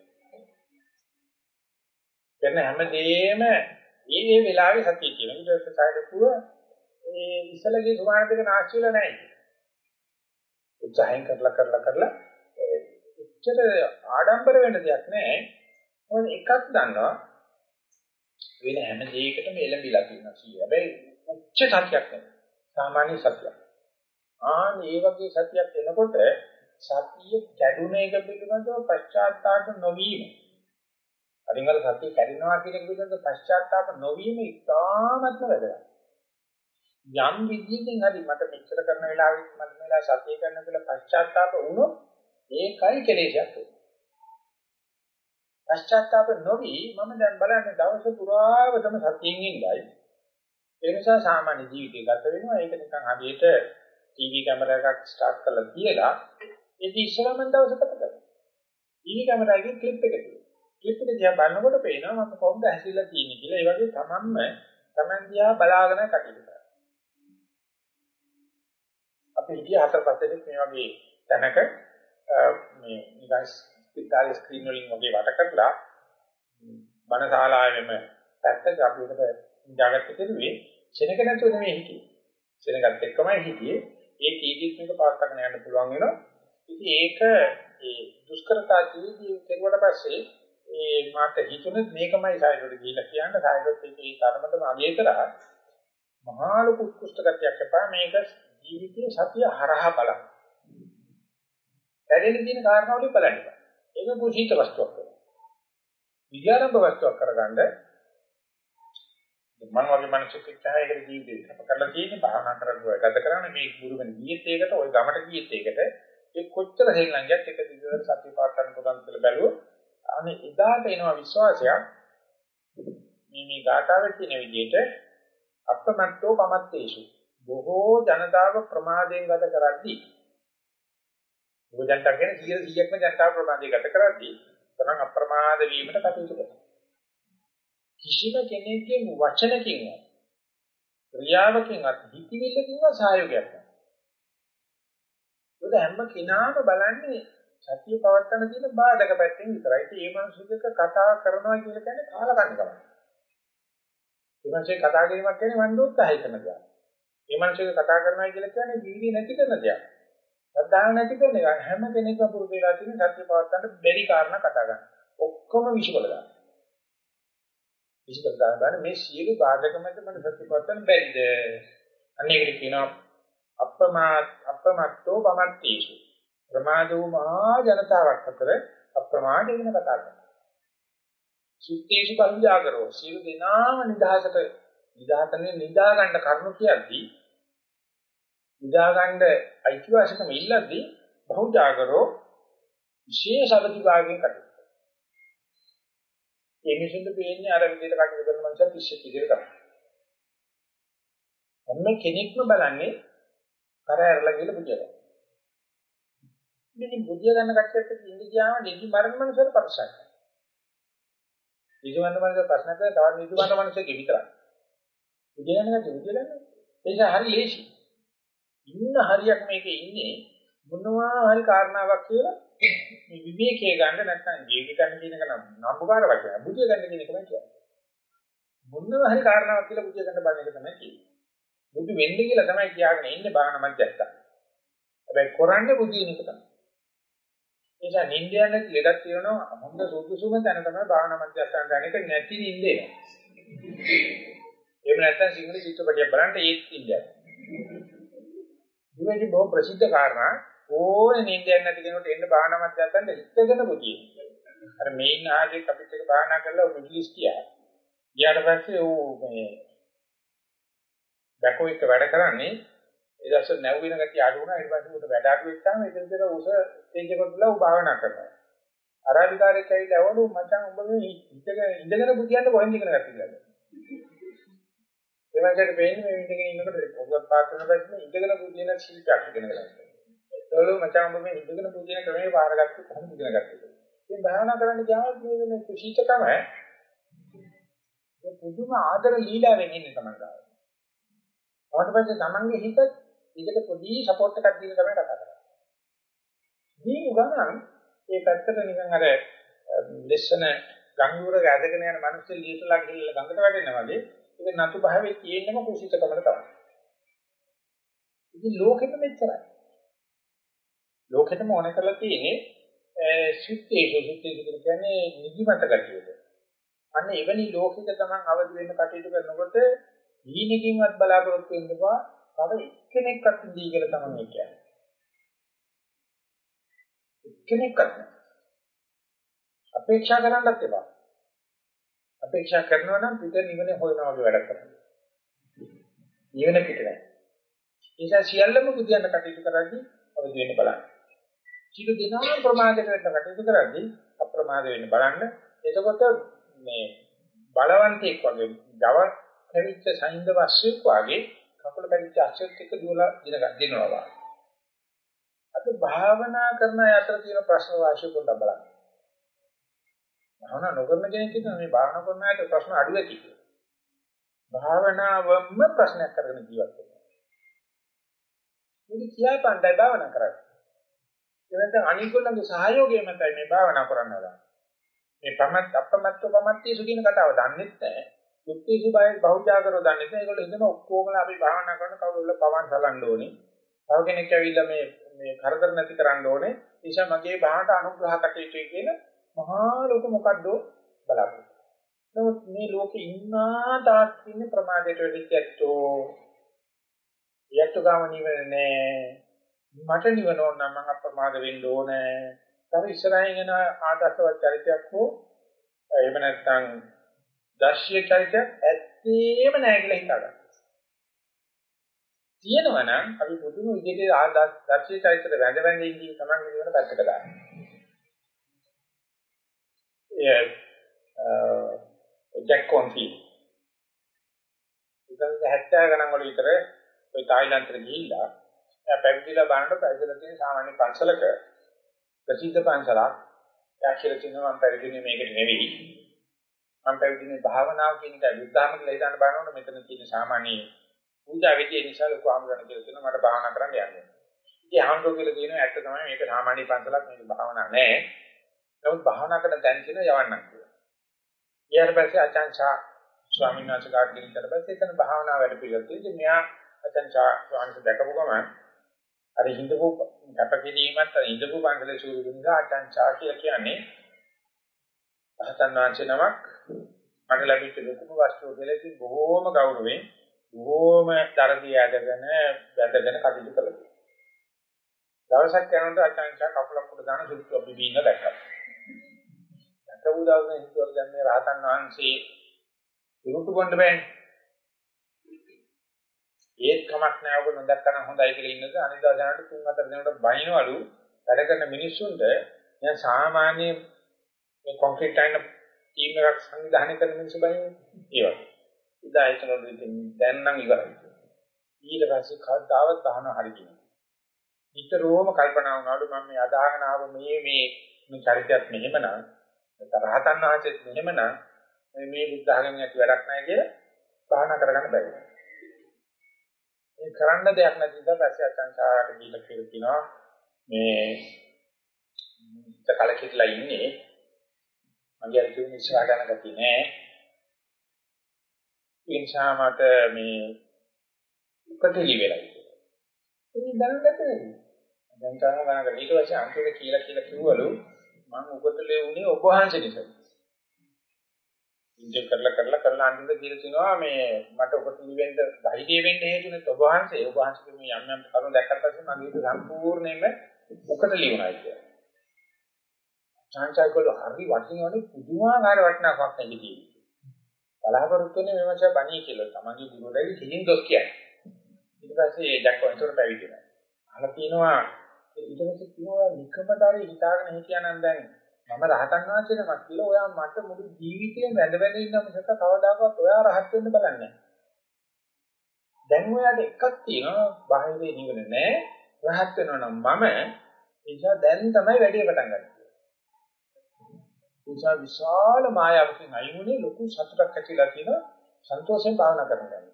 කරන හැමදේම මේ මේ වෙලාවේ සතිය කියන. ඊට පස්සේ සායර පුර ඒ ඉස්සලගේ සුමාන දෙක නාස්ති වෙලා නැහැ. උත්සාහයෙන් කරලා කරලා කරලා එච්චර ආඩම්බර වෙන්න දෙයක් නැහැ. මොකද එකක් දන්නවා වෙන හැම දෙයකටම එළඹිලා තියෙනවා කීය. හැබැයි උච්ච සත්‍යයක් නෙවෙයි. සාමාන්‍ය සත්‍යයක්. ආන් මේ වගේ සත්‍යයක් එනකොට සතිය කැඩුන එක පිළිබඳව පශ්චාත්තාප නොවීම. අරින්ගල සතිය කැඩෙනවා කියන එක පිළිබඳව පශ්චාත්තාප නොවීම ඉතාමත්ම වැදගත්. යම් විදියකින් හරි මට මෙච්චර කරන වෙලාවෙත් මට මෙලා සතිය කරන කියලා පශ්චාත්තාප වුණොත් ඒකයි කෙලෙසයක් වෙන්නේ. පශ්චාත්තාප නොවි මම දැන් බලන්නේ දවස පුරාවටම සතියින් ඉඳයි. ඒ නිසා සාමාන්‍ය ජීවිතය ගත වෙනවා. ඒක නිකන් හදියට ටීවී කැමරා එකක් ස්ටාර්ට් කරලා තියලා ඒක ඉස්සරහම දවස ගත කරනවා. ටීවී කැමරාවකින් ක්ලිප් එක තියෙනවා. ක්ලිප් එක දිහා බලනකොට පේනවා මම කොහොමද හැසිරලා තියෙන්නේ කියලා. ඒ වගේ තමන්ම තමන් දිහා බලාගෙන කටයුතු කරනවා. අපි හිතිය හතර පස්සෙත් මේ වගේ තැනක මේ නිකන් ස්පිතාලේ ස්ක්‍රීන් වලින් වගේ වට කරලා බණශාලාවෙම පැත්තක අපි උකට ඉඳාගත්ත කෙරුවේ සෙනග නැතුව නෙමෙයි හිටියේ. සෙනගත් එක්කමයි හිටියේ. ඒ කීකිත් මේක පාස්කරගෙන යන්න පුළුවන් වෙනවා. ඉතින් ඒක ඒ දුෂ්කරතා ජීවිතේ කෙරුවට පස්සේ ඒ මාත හිතුනේ මේකමයි සායකට ගිහිල්ලා කියන්න සායකට ඒකේ තරමටම අගය කරා මහා ලොකු උත්කෘෂ්ඨ ගතියක් එපා මේක ජීවිතයේ සතිය හරහා බලන්න. ඇදෙන දින කාරණාවලින් බලන්න. ඒක කුසීත වස්තුවක් වෙනවා. විද්‍යාරම්භ වස්තුවක් කරගන්න මම වගේ මිනිස්සුක් ඉච්ඡා ඒකට ජීවිතේ අප කරලා තියෙන්නේ භාවනා කරලා ගත කරන්නේ මේ ගුරුවෙන් ගියෙත් ඒකට ওই ගමට ගියෙත් ඒකට ඒ කොච්චර හෙල්ලංගයක් එක දිගට සතිය පාත් කරන්න පුළුවන් කියලා බැලුවොත් අනේ එදාට එනවා විශ්වාසයක් මේ මේ ගාථාවේ තියෙන විදිහට අපමත්තෝ පමත්තේසු බොහෝ ජනතාව ප්‍රමාදයෙන් ගත කරද්දී බොහෝ ජනතාව කියන්නේ 100%ක්ම ජනතාව ප්‍රමාදයෙන් ගත කරද්දී තරම් අප්‍රමාද වීමට කටයුතු කරනවා කිසිම කෙනෙක්ගේ වචනකින්වත් ක්‍රියාවකින්වත් හිතවිල්ලකින්වත් සහයෝගයක් නැහැ. මොකද හැම කෙනාම බලන්නේ සතිය පවත්තන තියෙන බාධක පැත්තෙන් විතරයි. ඒ මිනිස්සුක කතා කරනවා කියලා කියන්නේ කාලකන්නිකමක්. ඒ මිනිස්සේ කතා කිරීමක් කියන්නේ මන් උත්සාහය කරන දෙයක්. ඒ මිනිස්සුක කතා කරනවා කියලා කියන්නේ දීවි නැති කරන දෙයක්. ශ්‍රද්ධාව නැති කරන එක. හැම කෙනෙක්ම පුරුදු වෙලා තියෙන සතිය පවත්තන්න බැරි කාරණා කතා කරනවා. ඔක්කොම විශ්වල දානවා. විශ්කර දාන බලන්න මේ සියලු බාධක මත මම සත්‍යපත්තන් බැරිද අනේකට කියනවා අප්‍රමා අප්‍රමත්තෝ පමත්තේසු ප්‍රමාදෝ මහා ජනතාවක් අතර අප්‍රමාද වෙන කතා කරනවා සුත්තේසු පරිජාගරෝ සියලු දෙනාම නිදහසට නිදාතනේ නිදා ගන්න කරුණු කියද්දී නිදා ගන්න අයිතිවාසිකම ඉල්ලද්දී බහුජාගරෝ විශේෂ අධිභාගයෙන් කටයුතු ඒ මිනිසුන්ට පේන්නේ අර විදිහට කටයුතු කරන මනුස්සය පිස්සෙක් විදිහට කරනවා. හැම කෙනෙක්ම බලන්නේ කර ඇරලා කියලා බුදියා. ඉතින් බුදියා ගන්න කට්ටියට ඉඳි ගියාම නිදි මරණ මනුස්සයර පරිසක්. නිදි මරණ මනුස්සය ප්‍රශ්න කරලා තවත් නිදි මරණ මනුස්සයෙක් විතරයි. බුදියා ගන්න කට්ටිය බුදියා ගන්න. ඒක හරි ලේසි. ඉන්න හරියක් මේකේ ඉන්නේ මොනවා හරි කාරණාවක් කියලා මේ විවේකයේ ගන්න නැත්නම් ජීවිත ගන්න කියන එක නම් නම්බුකාර වචනය. බුදිය ගන්න කියන එක තමයි කියන්නේ. මොනවා හරි කාරණාවක් කියලා බුදිය ගන්න බණ එක තමයි කියන්නේ. බුදු වෙන්න කියලා තමයි කියාගෙන ඉන්නේ බාහන මැදට. හැබැයි කරන්නේ බුදියන එක තමයි. ඒ නිසා නින්දයන් ලෙඩක් තියෙනවා හොඳ සුදුසුම තැන තමයි බාහන මැදට ගන්න එක නැති නින්දේ. එහෙම නැත්නම් සිංහල චිත්‍රපටයක් බලන්න ඒත් ඉන්නේ. මේකේ බොහොම ප්‍රසිද්ධ කාරණා ඕනේ නිින්දයක් නැති කෙනෙකුට එන්න භාවනා මධ්‍යස්ථානට හිතගෙන බුදිය. අර මේන් ආදී අපිට එක භාවනා කරලා මිඩ්ලිස් ගියා. ගියාට පස්සේ ඌ මේ බැකෝ එක වැඩ කරන්නේ ඒ දැස්ස නැව් වෙන ගතිය අඩු වුණා ඊට පස්සේ උට වැඩ අඩු වෙච්චාම ඒ දෙන්දර උස ස්ටේජ් එකට ගිහලා ඌ භාවනා කරනවා. අරාබිකාරයෙක් ඇවිල්ලා අවලු මචං උඹ මේ ඉඳගෙන ඉඳගෙන බුදියන්න කොහෙන්ද ඉගෙන ගත්තේ කියලා. ඒ වගේට වෙන්නේ මේ ඉඳගෙන ඉන්නකොට ඔබත් පාස් කරන පස්සේ ඉඳගෙන බුදියන ශිල්පයක් ඉගෙන ගන්නවා. ඒවලු මචං ඔබ මේ ඉඳගෙන පුදින ක්‍රමේ බාරගත්තේ කොහොමද ඉගෙන ගත්තේ? ඉතින් භාවනා කරන්න ගියාම මේ මේ කුසීතකම ඒ පුදුම ආදර ලීලාවෙන් ඉන්නේ තමයි ගාව. ඊට පස්සේ තමන්ගේ හිත ඊකට පොඩි සපෝට් එකක් දීලා තමයි කතා කරන්නේ. දීපු ගමන් ඒ පැත්තට නිකන් අර ලෙස්සන ගංගුරක ඇදගෙන යන මිනිස්සු ලීටලා ගිහලා ගඟට වැටෙනවා වගේ ඒක නතු භාවයේ තියෙන්නම කුසීතකමද තමයි. ඉතින් ලෝකෙම මෙච්චරයි. ලෝකෙටම ඕන කරලා තියෙන්නේ සුත්තේසු සුත්තේසු කියන්නේ නිදිමත ගතියට. අන්න එවැනි ලෝකෙක තමන් අවදි වෙන්න කටයුතු කරනකොට දීනකින්වත් බලාපොරොත්තු වෙන්න බා තව එක්කෙනෙක්වත් දී කියලා තමයි කියන්නේ. එක්කෙනෙක්වත් අපේක්ෂා කරන්නත් එපා. අපේක්ෂා කරනවා නම් පිට නිවන හොයනවා වගේ වැඩක් කරන්න. නිවන පිට නැහැ. ඒ නිසා සියල්ලම බුදියන්න කටයුතු කරද්දී අවදි වෙන්න බලන්න. සිළු දිනා ප්‍රමාදයට කටයුතු කරද්දී අප්‍රමාද වෙන්න බලන්න. එතකොට මේ බලවන්තයෙක් වගේ Java කැවිච්ච සයින්ද වස්තුවක් වගේ කකුල කැවිච්ච අශ්වයෙක් එක දුවලා දින දිනනවා. අද භාවනා කරන අතර තියෙන ප්‍රශ්න වාසිය පොඩ්ඩක් බලන්න. භාවනා නොකරන කෙනෙක් කියන මේ භාවනා කරන අයට ප්‍රශ්න අඩු ඇති කියලා. භාවනාවම ප්‍රශ්නයක් කරගෙන ජීවත් වෙනවා. මේක කියා පණ්ඩයි භාවනා කරන්නේ. එනතන අනිකුල්ලන්ගේ සහයෝගය මතයි මේ භාවනා කරන්නවා. මේ පමත් අපමත්ව පමත්තිසු කියන කතාව දන්නෙත් නැහැ. සුත්තිසු බය බහුජාකරව දන්නෙත් නැහැ. ඒගොල්ලෝ හිතන ඔක්කොමලා අපි භාවනා කරන කවුරුල්ල පවන් සලන්න ඕනේ. තව කෙනෙක් ඇවිල්ලා මේ මේ කරදර නැති කරන්න ඕනේ. ඒ නිසා මගේ භාවනට අනුග්‍රහ කටයුතුයි කියන මහා ලෝක මොකද්ද බලාපොරොත්තු. නමුත් මේ ලෝකේ ඉන්නා තාක් ඉන්නේ ප්‍රමාදයට වෙච්ච ඇත්තෝ. යැත්තු ගාම නිවන නෑ. මට නිවන ඕන නම් මම අප්‍රමාද වෙන්න ඕනේ. තව ඉස්සරහින් එන ආදර්ශවත් චරිතයක් හෝ එහෙම නැත්නම් දර්ශීය චරිතයක් ඇත්තේම නැහැ කියලා හිතාගන්න. තියෙනවා නම් අපි පුදුම විදිහට ආදර්ශීය චරිතයට වැඳ වැඳ ඉඳී තමයි නිවන පැත්තට දාන්නේ. ඒ ජැක් කොන්ෆි ඉතින් 70 ගණන් වල විතර ඔය තායිලන්තෙට ගිහිල්ලා එයා පැවිදිලා බලනකොට පැවිදිලා තියෙන සාමාන්‍ය පන්සලක ප්‍රසිද්ධ පන්සලක් එයා කියලා කියනවා මම පැවිදිනේ මේකට නෙවෙයි මම පැවිදිනේ භාවනාව කියන එක බුද්ධාම කියලා හිතන්න බලනකොට මෙතන තියෙන සාමාන්‍ය පූජා විදිය නිසා ලොකු ආමරණ කියලා කියනවා මට භාවනා කරන්න යන්න. ඉතින් ආමරණ කියලා කියනවා ඇත්ත තමයි මේක සාමාන්‍ය පන්සලක් මේක භාවනා නෑ. නමුත් භාවනා කරන දැන් කියන යවන්නම් කියලා. ඊට පස්සේ අචාන්චා ස්වාමීන් වහන්සේ කාට ගෙනින් කරලා පස්සේ එතන භාවනා වැඩ පිළිවෙල තියෙන්නේ මෙයා අචාන්චා ස්වාමීන් වහන්සේ දැකපු ගමන් අර හිඳපු කැපකිරීමත් අර හිඳපු පන්සලේ සූරු නිසා අචාන්චා කියලා කියන්නේ රහතන් වහන්සේ නමක් මට ලැබිච්ච ලොකුම වස්තුව කියලා ඉතින් බොහෝම ගෞරවයෙන් බොහෝම දරදී ඇදගෙන වැදගෙන කටයුතු කළා. දවසක් යනකොට අචාන්චා කකුලක් උඩ දාන සුත්තු අපි බීන දැක්කා. දැකපු දවසේ හිතුවා දැන් මේ රහතන් වහන්සේ ඉරුතු බොන්න බෑනේ. ඒත් කමක් නැහැ ඔබ නොදැක්කනම් හොඳයි කියලා ඉන්නද අනිදා දැනට තුන් හතර දිනකට බයිනවලු වැඩ කරන මිනිස්සුන්ට දැන් සාමාන්‍ය මේ කොන්ක්‍රීට් අයින ටීම් එකක් සංවිධානය කරන මිනිස්සු බයිනේ ඒ වගේ. ඉදා හිතනොත් ඉතින් දැන් නම් ඉවරයි. ඊට පස්සේ කවදාවත් අහන හරි කියනවා. නිතරම කල්පනා වුණාලු මම මේ අදාහන ආව මේ මේ මේ චරිතයක් මෙහෙමනම් රහතන් වහන්සේත් මෙහෙමනම් මේ බුද්ධ ආගමෙන් ඇති වැඩක් නැහැ කියලා බාහනා කරගන්න බැහැ. මේ කරන්න දෙයක් නැති නිසා පස්සේ අචංචාරට දීලා කියලා කියනවා මේ ඉත කලකිරලා ඉන්නේ මගේ අර කිව්ව ඉස්සරහ ගන්න ගතිය නෑ ඒ නිසා මට මේ උපතලි වෙලා ඉන්නේ. ඉතින් දැනගන්න බැහැ. දැන් කරන ගණන් ඊට පස්සේ අන්තිමට කියලා කියලා කිව්වලු මම උපතලේ උනේ ඔබ වහන්සේ නිසා. ඉන්ජෙක් කරලා කරලා කරලා අන්තිමට කියලා තිනවා මේ මට උපතලි වෙන්න ධෛර්යය වෙන්න හේතුනේ ඔබ වහන්සේ. ඔබ වහන්සේ මේ යම් යම් කරුණු දැක්කට පස්සේ මගේ හිත සම්පූර්ණයෙන්ම උපතලි වුණා කියලා. චාන්චායිකල හරි වටිනවනේ පුදුමාකාර වටිනාකමක් නැති බලාපොරොත්තු වෙන්නේ මේ මාසේ බණී කියලා. තමන්ගේ ගුරුවරයාගේ සිහින් දොස් කියන්නේ. ඊට පස්සේ ඒ දැක්කොත් උතර පැවිදිනවා. අහලා කියනවා ඊට පස්සේ කියනවා නිකමතරි හිතාගෙන හිටියානම් දැන් මම රහතන් වහන්සේ නමක් කියලා ඔයා මට මුළු ජීවිතේම වැඳ වැඳ ඉන්න මිසක කවදාකවත් ඔයා රහත් වෙන්න බලන්නේ නැහැ. දැන් ඔයාට එකක් තියෙනවා බාහිරේ නිවන නෑ රහත් වෙනවා නම් මම ඒ නිසා දැන් තමයි වැඩේ පටන් ගන්නේ. නිසා විශාල මායාවකින් අයිමුනේ ලොකු සතුටක් ඇතිලා තියෙන සන්තෝෂයෙන් භාවනා කරනවා.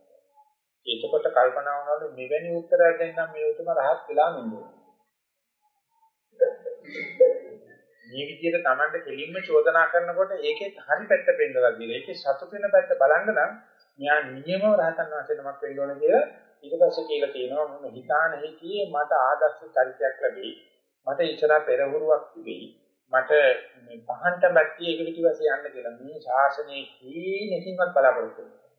එතකොට කල්පනා වුණාලු මෙවැනි උත්තරයක් දෙන්නම් මේ උතුම රහත් වෙලා නෙමෙයි. මේ විදිහට Tamande කෙලින්ම චෝදනා කරනකොට ඒකේ හරි පැත්ත පෙන්නලා දීලා ඒකේ සතුට වෙන පැත්ත බලන්න නම් මෙයා නියමව රහතන් වහන්සේ නමක් වෙන්න ඕන කියලා ඊට පස්සේ කියලා තියෙනවා මම හිතාන හිතියේ මට ආදර්ශ චරිතයක් ලැබෙයි මට ඉතලා පෙරහුරුවක් තිබෙයි. මට මේ පහන්ට බැක්ටි එක පිටිපස්සේ යන්න කියලා මේ ශාසනයේ කීනකින්වත් බලාපොරොත්තු වෙනවා.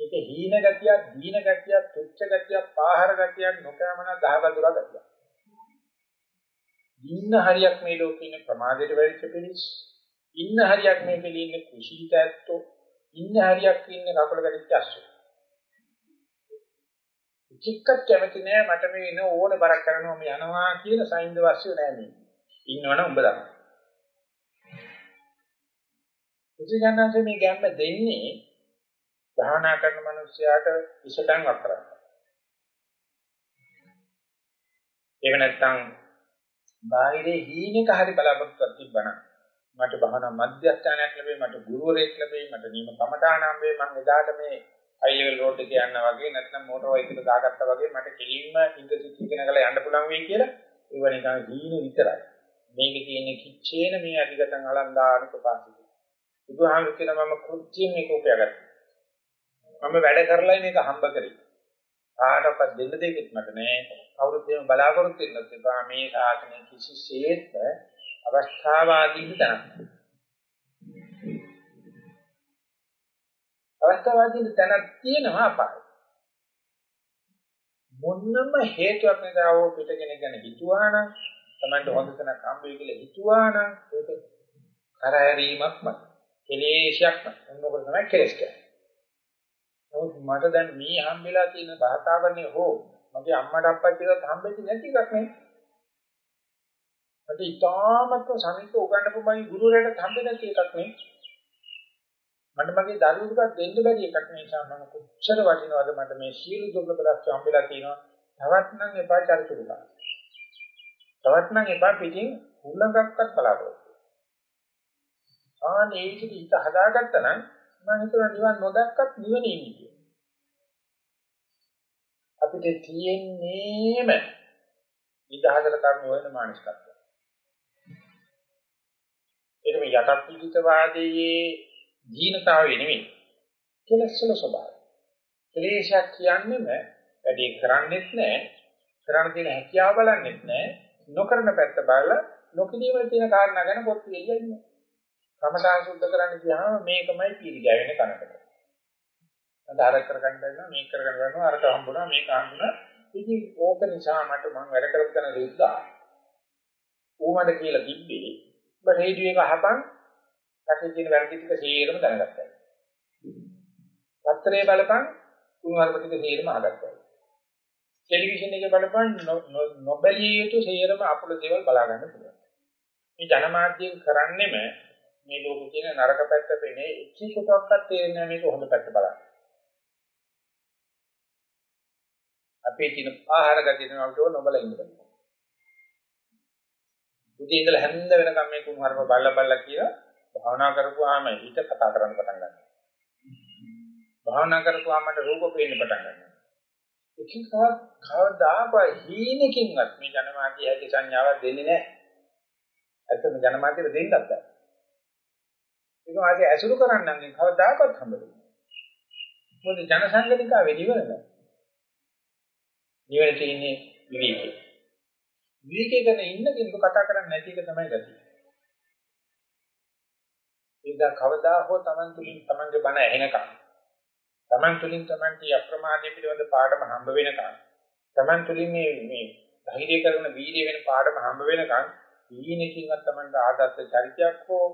ඒක හීන ගතියක්, දීන ගතියක්, තුච්ච ගතියක්, පාහර ගතියක්, නොකෑමන දහබදුරා ගතියක්. ඉන්න හරියක් මේ ලෝකේ ඉන්න ප්‍රමාදයට වැටිච්ච පිළිස් ඉන්න හරියක් මේ පිළි ඉන්න කුසීත ඇත්තෝ ඉන්න හරියක් ඉන්න කකුල ගැටිච්ච අස්සෝ. චික්කත් කැමති නෑ මට මේ එන ඕන බරක් කරනවා මේ යනවා කියන සයින්ද වස්තු නෑ මේ. ඉන්නවනම් උඹ දන්න උචිකන්නන්සේ මේ ගැම්ම දෙන්නේ භාවනා කරන මිනිස්සයාට ඉෂතන් වක්රන්න එහෙම නැත්නම් බාහිරේ හීනෙක හරි බලාපොරොත්තුවක් තිබ්බනම් මට භවනා මධ්‍යස්ථානයක් ලැබෙයි මට ගුරුවරයෙක් ලැබෙයි මට නියම කමඨානම් වේ මම එදාට මේ හයි ලෙවල් රෝඩ් එකේ යනවා වගේ නැත්නම් මෝටර් බයික් එක දාගත්තා වගේ මට කෙලින්ම ඉන්ටර්සිටි එක නගලා යන්න පුළුවන් වෙයි කියලා ඒව නිකන් හීන විතරයි. මේකේ තියෙන කිච්චේන මේ අධිගතන් අලන්දාන ප්‍රකාශිත. බුදුහාමුදුරු කියන මම කෘත්‍යයෙන් මේක උපයාගත්තා. මම වැඩ කරලා මේක හම්බ කරේ. කාටවත් දෙන්න දෙයක් මට නෑ. කවුරුත් එහෙම බලාපොරොත්තු වෙන්නත් එපා. මේ ශාසනය කිසිසේත් අවස්ථාවාදී තනක්. අවස්ථාවාදී තනක් තියෙනවා අපහයි. මොන්නම හේතුවක් නැදාව පිට කෙනෙක් ගැන හිතුවා නම් Tamanට හොඳ තැනක් හම්බ වෙයි කියලා හිතුවා නම් ඒක කරහැරීමක්ම කෙලේශයක්ම මොනකොට තමයි කෙලස් කියන්නේ. නමුත් මට දැන් මේ හම්බෙලා තියෙන භාෂාවනේ හෝ මගේ අම්මට අප්පච්චිට හම්බෙච්ච නැති එකක් නේ. මට ඉතාමත් සමීප උගන්නපු මගේ ගුරුවරයාට හම්බෙච්ච එකක් නේ. මට මගේ දරුවෙකුට දෙන්න බැරි එකක් නේ. නිසා මම කොච්චර වටිනවද මට මේ සීල දුර්ලභලක් හම්බෙලා තියෙනවා. තවත් නම් එපා චරිචුරුලා. තවත් නම් එපා පිටින් හුලඟක්වත් බලාපොරොත්තු. ආනේ ඒක හිත හදාගත්තා නම් මම හිතනවා නිවන් නොදැක්කත් නිවනේ ඉන්නේ. අපිට තියෙන්නේම විදහාගත කර්ම හොයන මානසිකත්වය. ඒක මේ යටත් විදිතවාදයේ දීනතාවය නෙමෙයි. කෙලස්සල ස්වභාවය. ක්ලේශයක් කියන්නේම වැඩි කරන්නේත් නැහැ. කරන්න තියෙන හැකියාව බලන්නේත් නැහැ. නොකරන පැත්ත බලලා නොකිරීමේ තියෙන කාරණා ගැන පොත් කියලියන්නේ. කමඨාන් සුද්ධ කරන්න ගියාම මේකමයි පීරි ගෑවෙන කනකට. අදාර කරගන්න බැන්නා මේක කරගන්න බැන්නා අරට හම්බුණා මේක හම්බුණා. ඉතින් ඕක නිසා මට මම වැඩ කරපු තැන රුද්දා. ඌමඩ කියලා තිබ්බේ. ඔබ රේඩියෝ එක අහපන්. රටේ තියෙන වැරදි ටික සේරම දැනගත්තා. පත්‍රයේ බලපන් කුණුහරුප ටික සේරම අහගත්තා. ටෙලිවිෂන් එකේ බලපන් නොබැලිය යුතු සේරම අපුල දේවල් බලා ගන්න පුළුවන්. මේ ජනමාධ්‍යයෙන් කරන්නේම මේ ලෝකේ තියෙන නරක පැත්ත පෙනේ එකිනෙකටවත් තේරෙන්නේ මේක හොඳ පැත්ත බලන්න. අපේ තියෙන ආහාර ගතියන වලට නොබල ඉන්න බෑ. උදේ ඉඳලා හැන්ද වෙනකම් මේ කුණු හරප බල්ල බල්ල කියලා භාවනා කරපුවාම හිත කතා කරන්න පටන් ගන්නවා. භාවනා කරපුවාම මට රූප පේන්න පටන් ගන්නවා. එකකවත් කවදාකවත් හීනකින්වත් මේ ජනමාධ්‍ය හැකි සංඥාවක් දෙන්නේ නැහැ. ඇත්තම ජනමාධ්‍යෙ දෙන්නත් බෑ. ඒක වාසිය ඇසුරු කරන්නන්ගෙන් කවදාකවත් හම්බෙන්නේ නැහැ. මොකද ජනසංගනිකාවේ නිවන නැහැ. නිවන තියෙන්නේ විවේකේ. විවේකේ ගැන ඉන්න කෙනෙකු කතා කරන්නේ නැති එක තමයි ගතිය. ඒක කවදා හෝ Taman තුලින් Tamanගේ බණ ඇහෙනකම් Taman තුලින් Tamanගේ අප්‍රමාදයේ පිළිවෙඳ පාඩම හම්බ වෙනකම් Taman තුලින් මේ මේ ධෛර්ය කරන වීර්ය වෙන පාඩම හම්බ වෙනකම් ඊනකින්වත් Tamanට ආදර්ශ චරිතයක් හෝ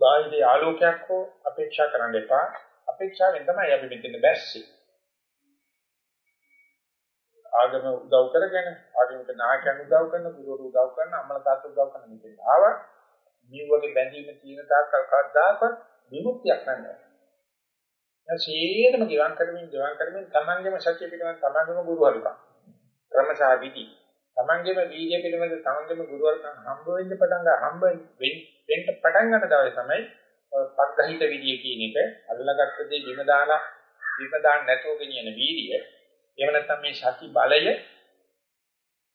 බාහිර ආලෝකයක් හෝ අපේක්ෂා කරන්න එපා. අපේක්ෂාවෙන් තමයි අපි මෙතන බැස්සේ. ආගම උදව් කරගෙන ආගමික නායකයන් උදව් කරන ගුරුවරු උදව් කරන අමල තාත්තු උදව් කරන මෙතන ආවා. මේ වගේ බැඳීම තියෙන තාක්කල් කවදාකවත් විමුක්තියක් නැහැ. දැන් සීරම ගිවන් කරමින් ගිවන් කරමින් තමන්ගේම සත්‍ය පිටවෙන් තමන්ගේම ගුරුවරුකම් ක්‍රමසා විදි තමන්ගේම වීර්ය පිළිබඳ තමන්ගේම ගුරුවරුකම් හම්බ වෙන්න පටන් ගන්න හම්බ වෙන්න පටන් ගන්න දවසේ තමයි පග්ගහිත විදිය කියන එක අල්ලගත්ත දේ බිම දාලා බිම දාන්න නැතුව ගෙනියන වීර්ය එහෙම නැත්නම් මේ සති බලය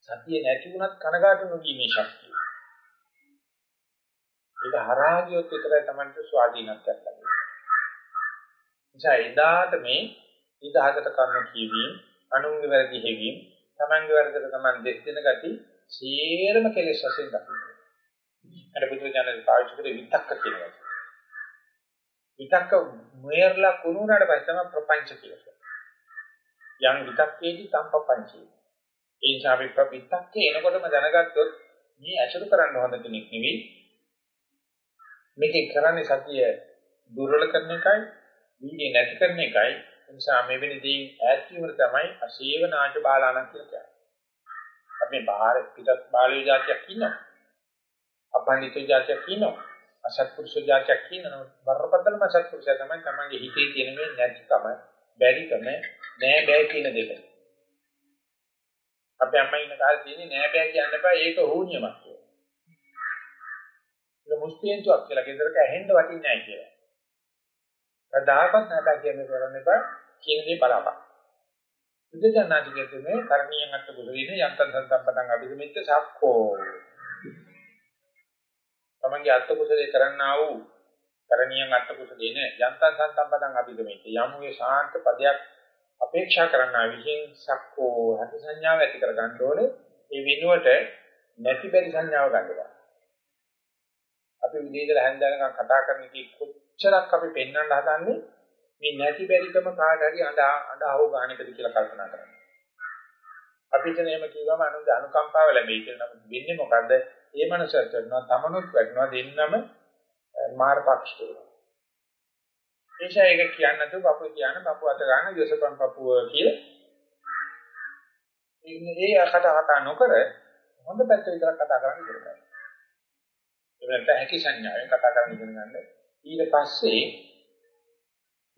සතිය නැති වුණත් කනගාටු නොවීමේ ශක්තිය. ඒක හරහා ගියොත් විතරයි Tamanට ස්වාධීනත්වයක් ලැබෙන්නේ. නිසා එදාට මේ ඉදහකට කර්ම කියවීම, අනුන්ගේ වැරදි හැවීම, තමන්ගේ වර්ගයට තමන් දෙස් දෙන ගති සියරම කෙලෙස් වශයෙන් දකින්න. අර බුදුරජාණන් පාවිච්චි කරේ විතක්ක කියන එක. විතක්ක මෙයර්ලා කුණුනාට පස්සේ තමයි ප්‍රපංච කියලා. යම් විතක්කේදී සම්පපංචී. ඒ නිසා අපි විතක්කේ එනකොටම දැනගත්තොත් මේ අසුරු කරන්න හොඳ කෙනෙක් නෙවෙයි. මේකේ කරන්නේ සතිය දුර්වල කරන එකයි, වීර්ය නැති කරන එකයි. නිසා මෙවැනි දේන් ඈත් වීම තමයි අශේවනාච බාලාණන් කියලා කියන්නේ. අපි බාහිර පිටත් බාලිය જાතියක් ඉන්නවා. අපන්විත જાතියක් ඉන්නවා. අසත්පුරුෂ જાතියක් ඉන්නවා. වරපතලම අසත්පුරුෂය තමයි තමන්ගේ හිතේ තියෙන මේ නැතිකම, බැරිකම, නෑ බෑ කියන දෙක. අපි අම්මා ඉන්න කාලේ තියෙන්නේ නෑ බෑ කියන්න එපා ඒක හෝනියමක් කියලා. ඒක මුස්තියෙන්තුවක් කියලා. ගෙදරට ඇහෙන්න වටින්නේ නැහැ කියලා. කවදාකවත් නෑ බෑ කියන්නේ කරන්න එපා. කියන දේ බලපන්. බුදුජානනාතිගේ තුනේ කරණීයන් අට බුදුරින යන්තම් සම්පතං අභිධමිත සක්කෝ. තමන්ගේ අත් කුසලේ කරන්නා වූ කරණීයන් අට කුසලේන යන්තම් සම්පතං අභිධමිත යමුගේ ශාන්ත පදයක් අපේක්ෂා කරන්නා විසින් සක්කෝ හති සංඥාව ඇති කර ගන්න ඕනේ. ඒ වෙනුවට නැති බැරි සංඥාව ගන්නවා. අපි විදේශල හැන්දානකම් කතා කරන කී කොච්චරක් අපි පෙන්වන්න හදන්නේ මේ නැති බැරිකම කාට හරි අඬා අඬාව ගන්නකද කියලා කල්පනා කරනවා. අපිට එහෙම කිව්වම අනුන්ද අනුකම්පාව ලැබෙයි කියලා නම් වෙන්නේ මොකද්ද? ඒ මනසට කරනවා තමනුත් වැටෙනවා දෙන්නම මාර්ගපක්ෂ වෙනවා. එනිසා ඒක කියන්නේ නැතුව පපුව කියන පපුව අත ගන්න යොසපන් පපුව කියලා. ඉන්නේ ඒ කතා කතා නොකර හොඳ පැත්ත විතරක් කතා කරන්න ඉගෙන ගන්න. ඒ වෙනත හැකි සංඥාවෙන් කතා කරන්න ඉගෙන ගන්න. ඊට පස්සේ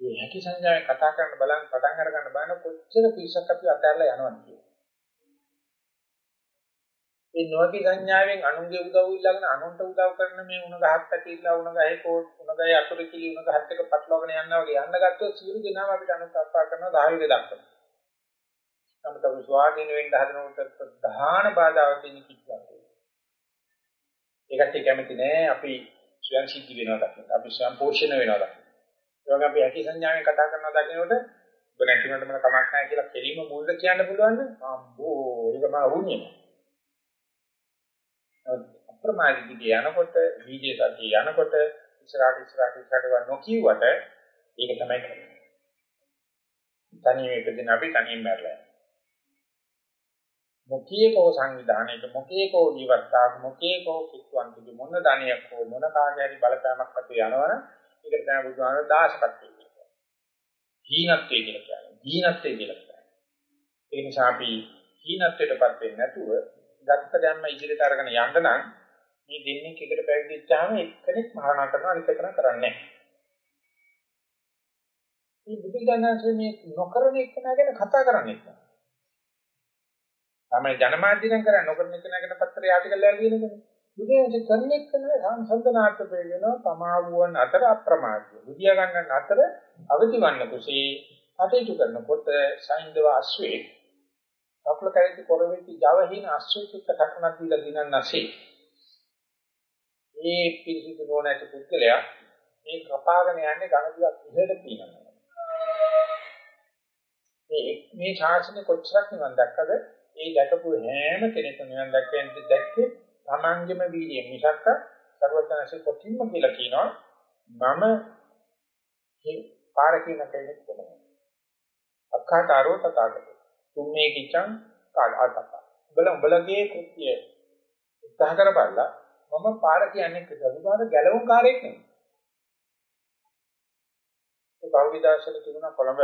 මේ හැකි සංඥාවෙන් කතා කරන්න බලන් පටන් අරගන්න බලන කොච්චර පිස්සක් අපි අතහැරලා යනවද කියලා. මේ නොකි සංඥාවෙන් අනුන්ගේ උදව් ඉල්ලගෙන අනුන්ට උදව් කරන මේ උණ ගහක් පැතිලා උණ ගහේ කෝට් උණ ගහේ අතුරු කිලි උණ ගහත් එක පටලවාගෙන යනවා වගේ යන්න ගත්තොත් සියලු දෙනාම අපිට අනුකම්පා කරනවා දහවිද දක්වනවා. නමුත් අපි ස්වාධීන වෙන්න හදනකොට ප්‍රධාන බාධාවක් තියෙන කිච්චක්. ඒකට කැමති නෑ අපි ස්වයං සිද්ධි වෙනවා දකින්න. අපි ස්වයං පෝෂණය වෙනවා දකින්න. ඒ වගේ අපි හැකි සංඥාවෙන් කතා කරනවා දකින්නකොට ඔබ නැතිවෙන්න මම කමක් නැහැ කියලා කෙලින්ම මුල්ද කියන්න පුළුවන් නේ. අම්බෝ ඒක මම වුණේ නෑ. අප්‍රමාදිතී යනකොට වීජේ සතිය යනකොට ඉස්සරහට ඉස්සරහට ඉස්සරහට වන් නොකියුවට ඒක තමයි කරන්නේ. තනියම එකදින අපි තනියම මැරලා යනවා. මොකීකෝ සංවිධානයක මොකීකෝ ජීවත්තාක මොකීකෝ කිත්වන්ති මොන ධනියක් හෝ මොන කාර්යයරි බලපෑමක් අතු යනවනම් ඒකට තමයි බුදුහාම දාශකත්වය කියන්නේ. හීනත්වය කියලා කියන්නේ. හීනත්වය කියලා කියන්නේ. ඒ නිසා අපි හීනත්වයටපත් වෙන්නේ නැතුව ගත්ත දැම්ම ඉදිරියට අරගෙන යන්න නම් මේ දෙන්නේ එකට පැවිදිච්චාම එක්කෙනෙක් මහානා කරනවා අනිත් එකන කරන්නේ නැහැ. මේ බුදුදහමේ මේ නොකරන එක ගැන කතා කරන්නේ නැහැ. තමයි ජනමාධ්‍යයෙන් කරන්නේ නොකරන එක ගැන පත්‍රය ආටිකල් එකක් ලියනකනේ. බුදුන්සේ කරන එක නෑ සංසන්දනාර්ථ ප්‍රයෝජන තමාවුවන් අතර අප්‍රමාදය. බුදියා ගන්නන් අතර අවදි වන්න කුසී කටයුතු කරනකොට සයින්දව අස්වේ කපල කැරිති කොරවෙච්ච Java හින අස්විච්ච කටකනක් දීලා දිනන්න නැසී. මේ පිළිසිදු නොනැති පුද්ගලයා මේ කපාගෙන යන්නේ ඝනදියක් ඉහළට පිනනවා. මේ මේ ශාසනය කොච්චරක් නිවන් දැක්කද? ඒ දැකපු හැම කෙනෙකුම නිවන් දැක්කෙන් දැක්කේ තමන්ගෙම වීර්යය මිසක්ක සර්වඥාසේ කොටින්ම කියලා කියනවා මම මේ පාර කියන කෙනෙක් කොහොමද? අක්ඛාතාරෝ තථාගතෝ තුම්මේ කිචං කාලාතක. උඹල උඹලගේ කෘත්‍ය උත්සාහ කරපළා මම පාර කියන්නේ කවුරුහාර ගැලවුම් කාර්යයක් නෙමෙයි. ඒ කවුරුදාසල තිබුණා කොළඹ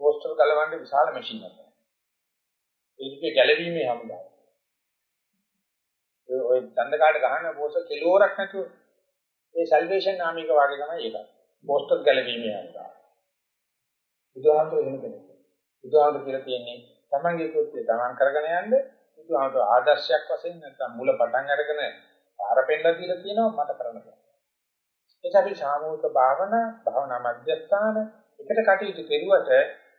පෝස්ටර් ගලවන්න විශාල මැෂින් එකක්. ඒකේ ගැලවීමේ හමුදා. ඒ ඔය දණ්ඩ කාඩ ගහන පෝස්ටර් කිලෝරක් නැතුව ඒ සල්වේෂන් නාමික වාගේ තමයි ඒක. පෝස්ටර් ගැලවීමේ හමුදා. බුදුහාමුදුරුවෝ එහෙම කෙනෙක්. බුදුහාමුදුරුවෝ කියලා තියෙන්නේ තමන්ගේ කෘත්‍යය තමන් කරගෙන යන්න බුදුහාමුදුරුවෝ ආදර්ශයක් වශයෙන් නැත්නම් මුල පටන් අරගෙන පාර පෙන්නලා දීලා තියෙනවා මට කරන්න බෑ. ඒක අපි සාමූහික භාවනා භාවනා මධ්‍යස්ථාන එකට කටයුතු කෙරුවට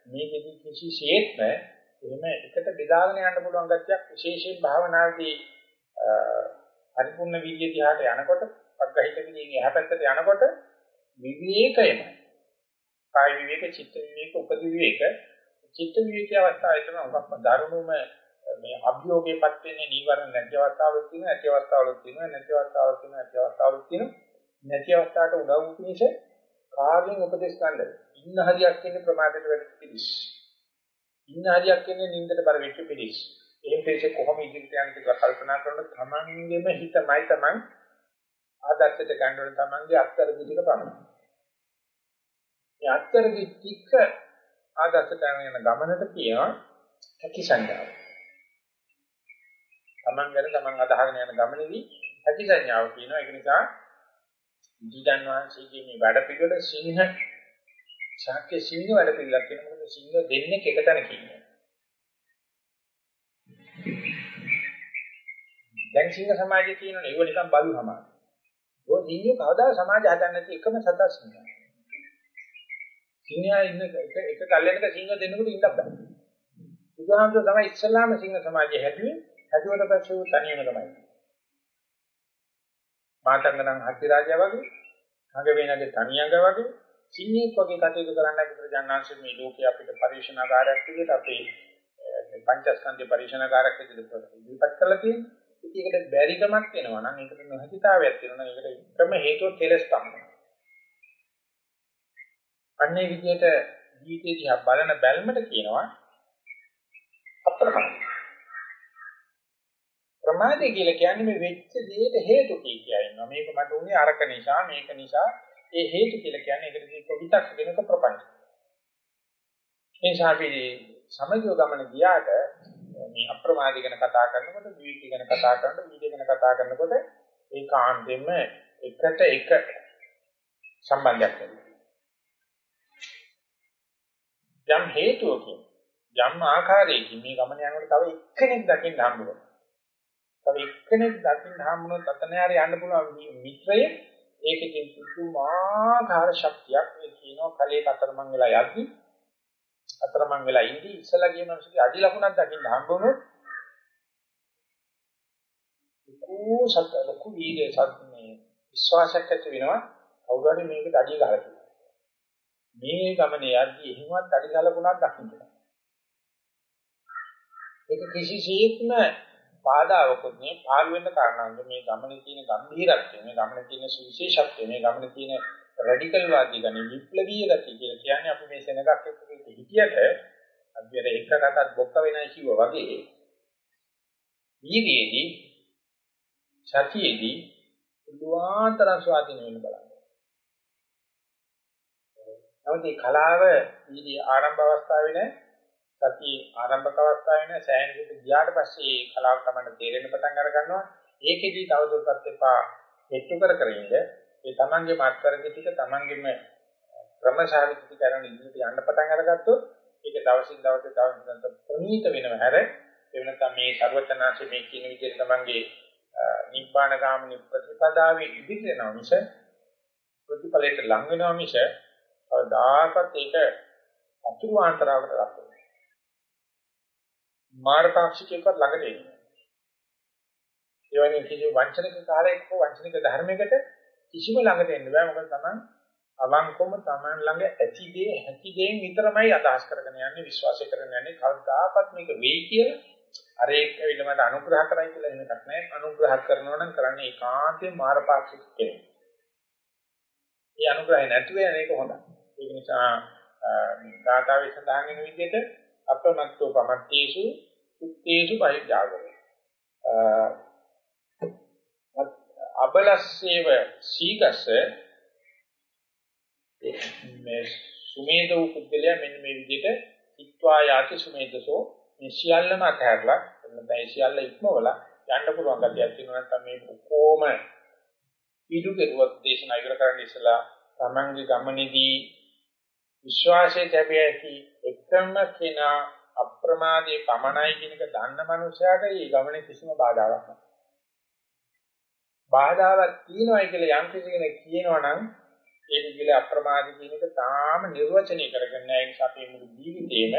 මේකෙදි කිසිසේත්ම එහෙම එකට බෙදාගෙන යන්න පුළුවන් ගැටියක් විශේෂයෙන් භාවනාවේදී පරිපූර්ණ විද්‍ය දිහාට යනකොට පග්ගහිත විදිහින් එහා පැත්තට යනකොට විවේකයමයි. කාය විවේක, චිත්ත විවේක, උපදි විවේක චිත්ත විවිධ අවස්ථාවේ තමයි උගක් දරුණුම මේ අභියෝගයටපත් වෙන්නේ නීවරණ නැති අවස්ථාවලුත් තියෙනවා නැති අවස්ථාවලුත් තියෙනවා නැති අවස්ථාවලුත් තියෙනවා නැති අවස්ථාවලුත් තියෙනවා. නැති අවස්ථාවට උදව් පිණිස කාගෙන් උපදෙස් ගන්නද? ඉන්න හරියක් ඉන්නේ ප්‍රමාදයට වැඩි පිළිස් ඉන්න හරියක් ඉන්නේ නින්දට බර වෙච්ච පිළිස් ඒ පිළිස කොහොම ඉදිරියට යන්නේ කියලා කල්පනා කරන තමන්ගේම හිතමයි තමන් ආදර්ශයට ගන්න ඕන තමන්ගේ අත්තර දිටික පමණයි මේ අත්තර දිටික ආදර්ශයට යන ගමනට කියනවා හැකි සංඥාව තමන් ගැන තමන් අදහගෙන යන ගමනේදී ඇති සංඥාව කියනවා. ඒක නිසා බුදුන් වහන්සේගේ මේ වැඩ පිළිවෙල සිංහ ශාක්‍ය සිංහ වැඩ පිළිවෙලක් කියන මොකද සිංහ දෙන්නේ එකතැන කියන්නේ. දැන් සිංහ සමාජයේ තියෙනනේ ඒව නිකන් බලු සමාජය. ඔය සිංහ කවදා සමාජය හදන්නේ නැති එකම සතා සිංහයි. සිංහයා ඉන්න එක එක කල්යනක සිංහ දෙන්නෙකුට ඉන්නත් බෑ. බුදුහාමුදුරුවෝ තමයි ඉස්ලාම සිංහ සමාජය හැදුවේ හැදුවට පස්සේ උත් තනියම තමයි. මාතංගනම් හත්ති රාජයා වගේ, හඟ වේනගේ තනියඟ වගේ, සිංහෙක් වගේ කටයුතු කරන්න අපිට ජානංශ මේ ලෝකේ අපිට පරිශනාකාරයක් විදිහට අපේ මේ පංචස්කන්ධ පරිශනාකාරයක් විදිහට ඉදිරිපත් කරලා තියෙනවා. ඉතින් ඒකට බැරිකමක් වෙනවා නම් ඒකට නොහැකිතාවයක් තියෙනවා නම් ඒකට එකම හේතුව කෙලස් තමයි. අන්නේ විදිහට ජීවිතේ දිහා බලන බැල්මට කියනවා අප්‍රමාදී. ප්‍රමාදය කියලා කියන්නේ මේ වෙච්ච දෙයට හේතු කිය ඉන්නවා. මේක මට උනේ අරක නිසා මේක නිසා ඒ හේතු කියලා කියන්නේ ඒකට දීක විතක් වෙනක ප්‍රපංච. ඒ නිසා අපි සමගිය ගමන ගියාට මේ අප්‍රමාදී ගැන කතා කරනකොට විවිධ ගැන කතා කරනකොට වීඩියෝ ගැන කතා කරනකොට ඒකාන්තයෙන්ම එකට එක සම්බන්ධයක් වෙනවා. යම් හේතුවකින් යම් ආකාරයකින් මේ ගමන යනකොට තව එක්කෙනෙක් දකින්න හම්බ වෙනවා. තව එක්කෙනෙක් දකින්න හම්බුනොත් අතනෑර යන්න පුළුවන් මිත්‍රය ඒකකින් පුදුමාකාර ශක්තියක් මේ කියනවා කලේ අතරමං වෙලා යද්දි අතරමං වෙලා ඉඳි ඉස්සලා ගිය මිනිස්සුගේ අඩි ලකුණක් දකින්න හම්බුනොත් ලොකු සත්‍ය ලොකු වීර්ය සත්‍යනේ විශ්වාසයක් ඇති වෙනවා. කවුරු හරි මේකට අඩිය ගහලා තියෙනවා. මේ ගමනේ යද්දි එහෙමවත් අඩි ලකුණක් දකින්න ඒක කිසිසේත්ම බාධාවකුත් නේ. පාළු වෙන්න කාරණාවක් මේ ගමනේ තියෙන ගැඹීරත්වය මේ ගමනේ තියෙන සුවිශේෂත්වය මේ ගමනේ තියෙන රැඩිකල් වාදී ගන්නේ විප්ලවීය ගතිය කියලා කියන්නේ අපි මේ සෙනගක් එක්ක හිටියට අපි අර එකකටත් බොක්ක වෙනයි කිව්වා වගේ වීර්යයේදී සතියේදී පුදුආන්තර ස්වාධීන වෙන්න බලන්න. නමුත් මේ කලාව ඊදී ආරම්භ අවස්ථාවේ නෑ සතිය ආරම්භක අවස්ථාවේ නේ සෑහෙන විට ගියාට පස්සේ කලාව තමයි තේරෙන්න පටන් අර ගන්නවා. ඒකෙදී තවදුරටත් එපා හෙට්ටු කර කර ඉන්න. ඒ තමන්ගේ මාත්‍රක ටික තමන්ගේම ක්‍රමශාලිත කරන ඉදිරියට යන්න පටන් අරගත්තොත් ඒක දවසින් දවස දවසින් දවස ප්‍රණීත වෙනව හැර ඒ වෙනතම මේ ਸਰවචනාංශ මේ කියන විදිහට තමන්ගේ නිබ්බාන ගාමිනී ප්‍රතිපදාවේ ඉදිරියට යනවා මිස ප්‍රතිඵලයට ලං වෙනවා මිස කවදාකවත් ඒක අතුරු ආන්තරාවට ලක් වෙනවා. මාර්ගාක්ෂිකයකට ළඟට එන්නේ. ඒ වගේ කිසි වංචනික කාලයක හෝ වංචනික ධර්මයකට කිසිම ළඟට එන්න බෑ මොකද Taman අවංකවම Taman ළඟ ඇති දේ ඇති දේන් විතරමයි අදහස් කරගෙන යන්නේ විශ්වාසය කරගෙන යන්නේ කවදාකවත් මේක වෙයි කියලා අර ඒක ඇවිල්ලා මට අනුග්‍රහ කරයි කියලා එහෙම එකක් නැහැ අනුග්‍රහ කරනවා නම් කරන්නේ ඒකාන්තයෙන් මාර්ගාක්ෂික කෙනෙක්. ඒ අනුග්‍රහය නැතුව යන එක හොඳයි. ඒක නිසා ගාථාවේ සඳහන් වෙන විදිහට අපමත්තෝ පමත්තේසු සුත්තේසු බහිජාගරේ අබලස්සේව සීගස මේ සුමේද වූ පුද්ගලයා මෙන්න මේ විදිහට හිත්වා යාති සුමේදසෝ මේ සියල්ලම අතහැරලා නැත්නම් සියල්ල ඉක්මවලා යන්න පුළුවන් ගතියක් තියෙනවා නැත්නම් මේ කොහොම ඊඩු කෙරුවත් දේශනා ඉවර කරන්න ඉස්සලා තමන්ගේ ගමනේදී විශ්වාසයේ ලැබිය හැකි එකම කෙනා අප්‍රමාදයේ පමණයි කියන එක දන්න මනුස්සයාට මේ ගමනේ කිසිම බාධාවක් නැහැ. බාධාවක් තියෙනවයි කියලා යම් කිසි කෙනෙක් කියනවා නම් ඒක කියලා අප්‍රමාදී කියන එක තාම නිර්වචනය කරගන්න නැහැ. ඒ නිසා අපේ මුළු ජීවිතේම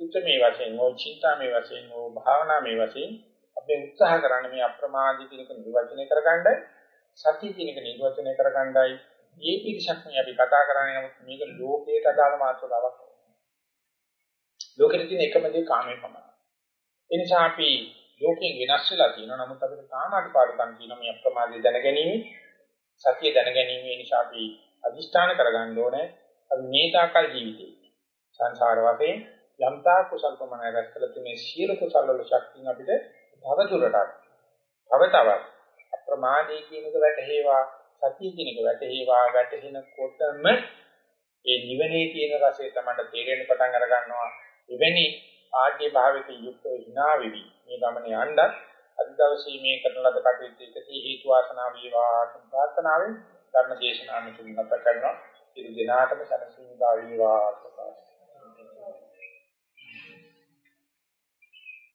සුත්තමේ වශයෙන් හෝ චින්තාමේ වශයෙන් හෝ භාවනාමේ වශයෙන් අපි උත්සාහ කරන්නේ මේ අප්‍රමාදී කියන එක නිර්වචනය කරගන්නයි සති කියන එක නිර්වචනය කරගන්නයි මේ පිරිසක් මේ අපි කතා කරන්නේ නමුත් මේක ලෝකයට අදාළ මාතෘකාවක්. ලෝකෙට තියෙන එකම දේ කාමයේ පමණයි. ඒ නිසා අපි ලෝකයෙන් වෙනස් වෙලා තියෙනවා. නමුත් අපිට තාම අඩපාඩුකම් තියෙනවා මේ අප්‍රමාදී දැනගැනීම, සතිය දැනගැනීම නිසා අපි අදිෂ්ඨාන කරගන්න ඕනේ. අපි මේ තාකල් ජීවිතේ සංසාර වශයෙන් යම්තා කුසල් ප්‍රමාණය රැස් කළ තුනේ සියලු කුසල වල ශක්තිය අපිට තව දුරටත් තව තවත් අප්‍රමාදී කියන එක වැටහෙවා සතිය කියන එක වැටහෙවා වැටෙනකොටම ඒ නිවනේ තියෙන රසය තමයි තේරෙන්න පටන් අර ගන්නවා එවැනි ආර්ය භාවිත යුක්තව hina වෙවි මේ ගමනේ යන්න අද දවසේ මේ කරන ලද කටයුතු එකදී හේතු වාසනා වේවා ප්‍රාර්ථනාවෙන් ධර්ම දේශනාව තුන නැත කරනවා. ඉතින් දිනාටම සනසින් දා වේවා.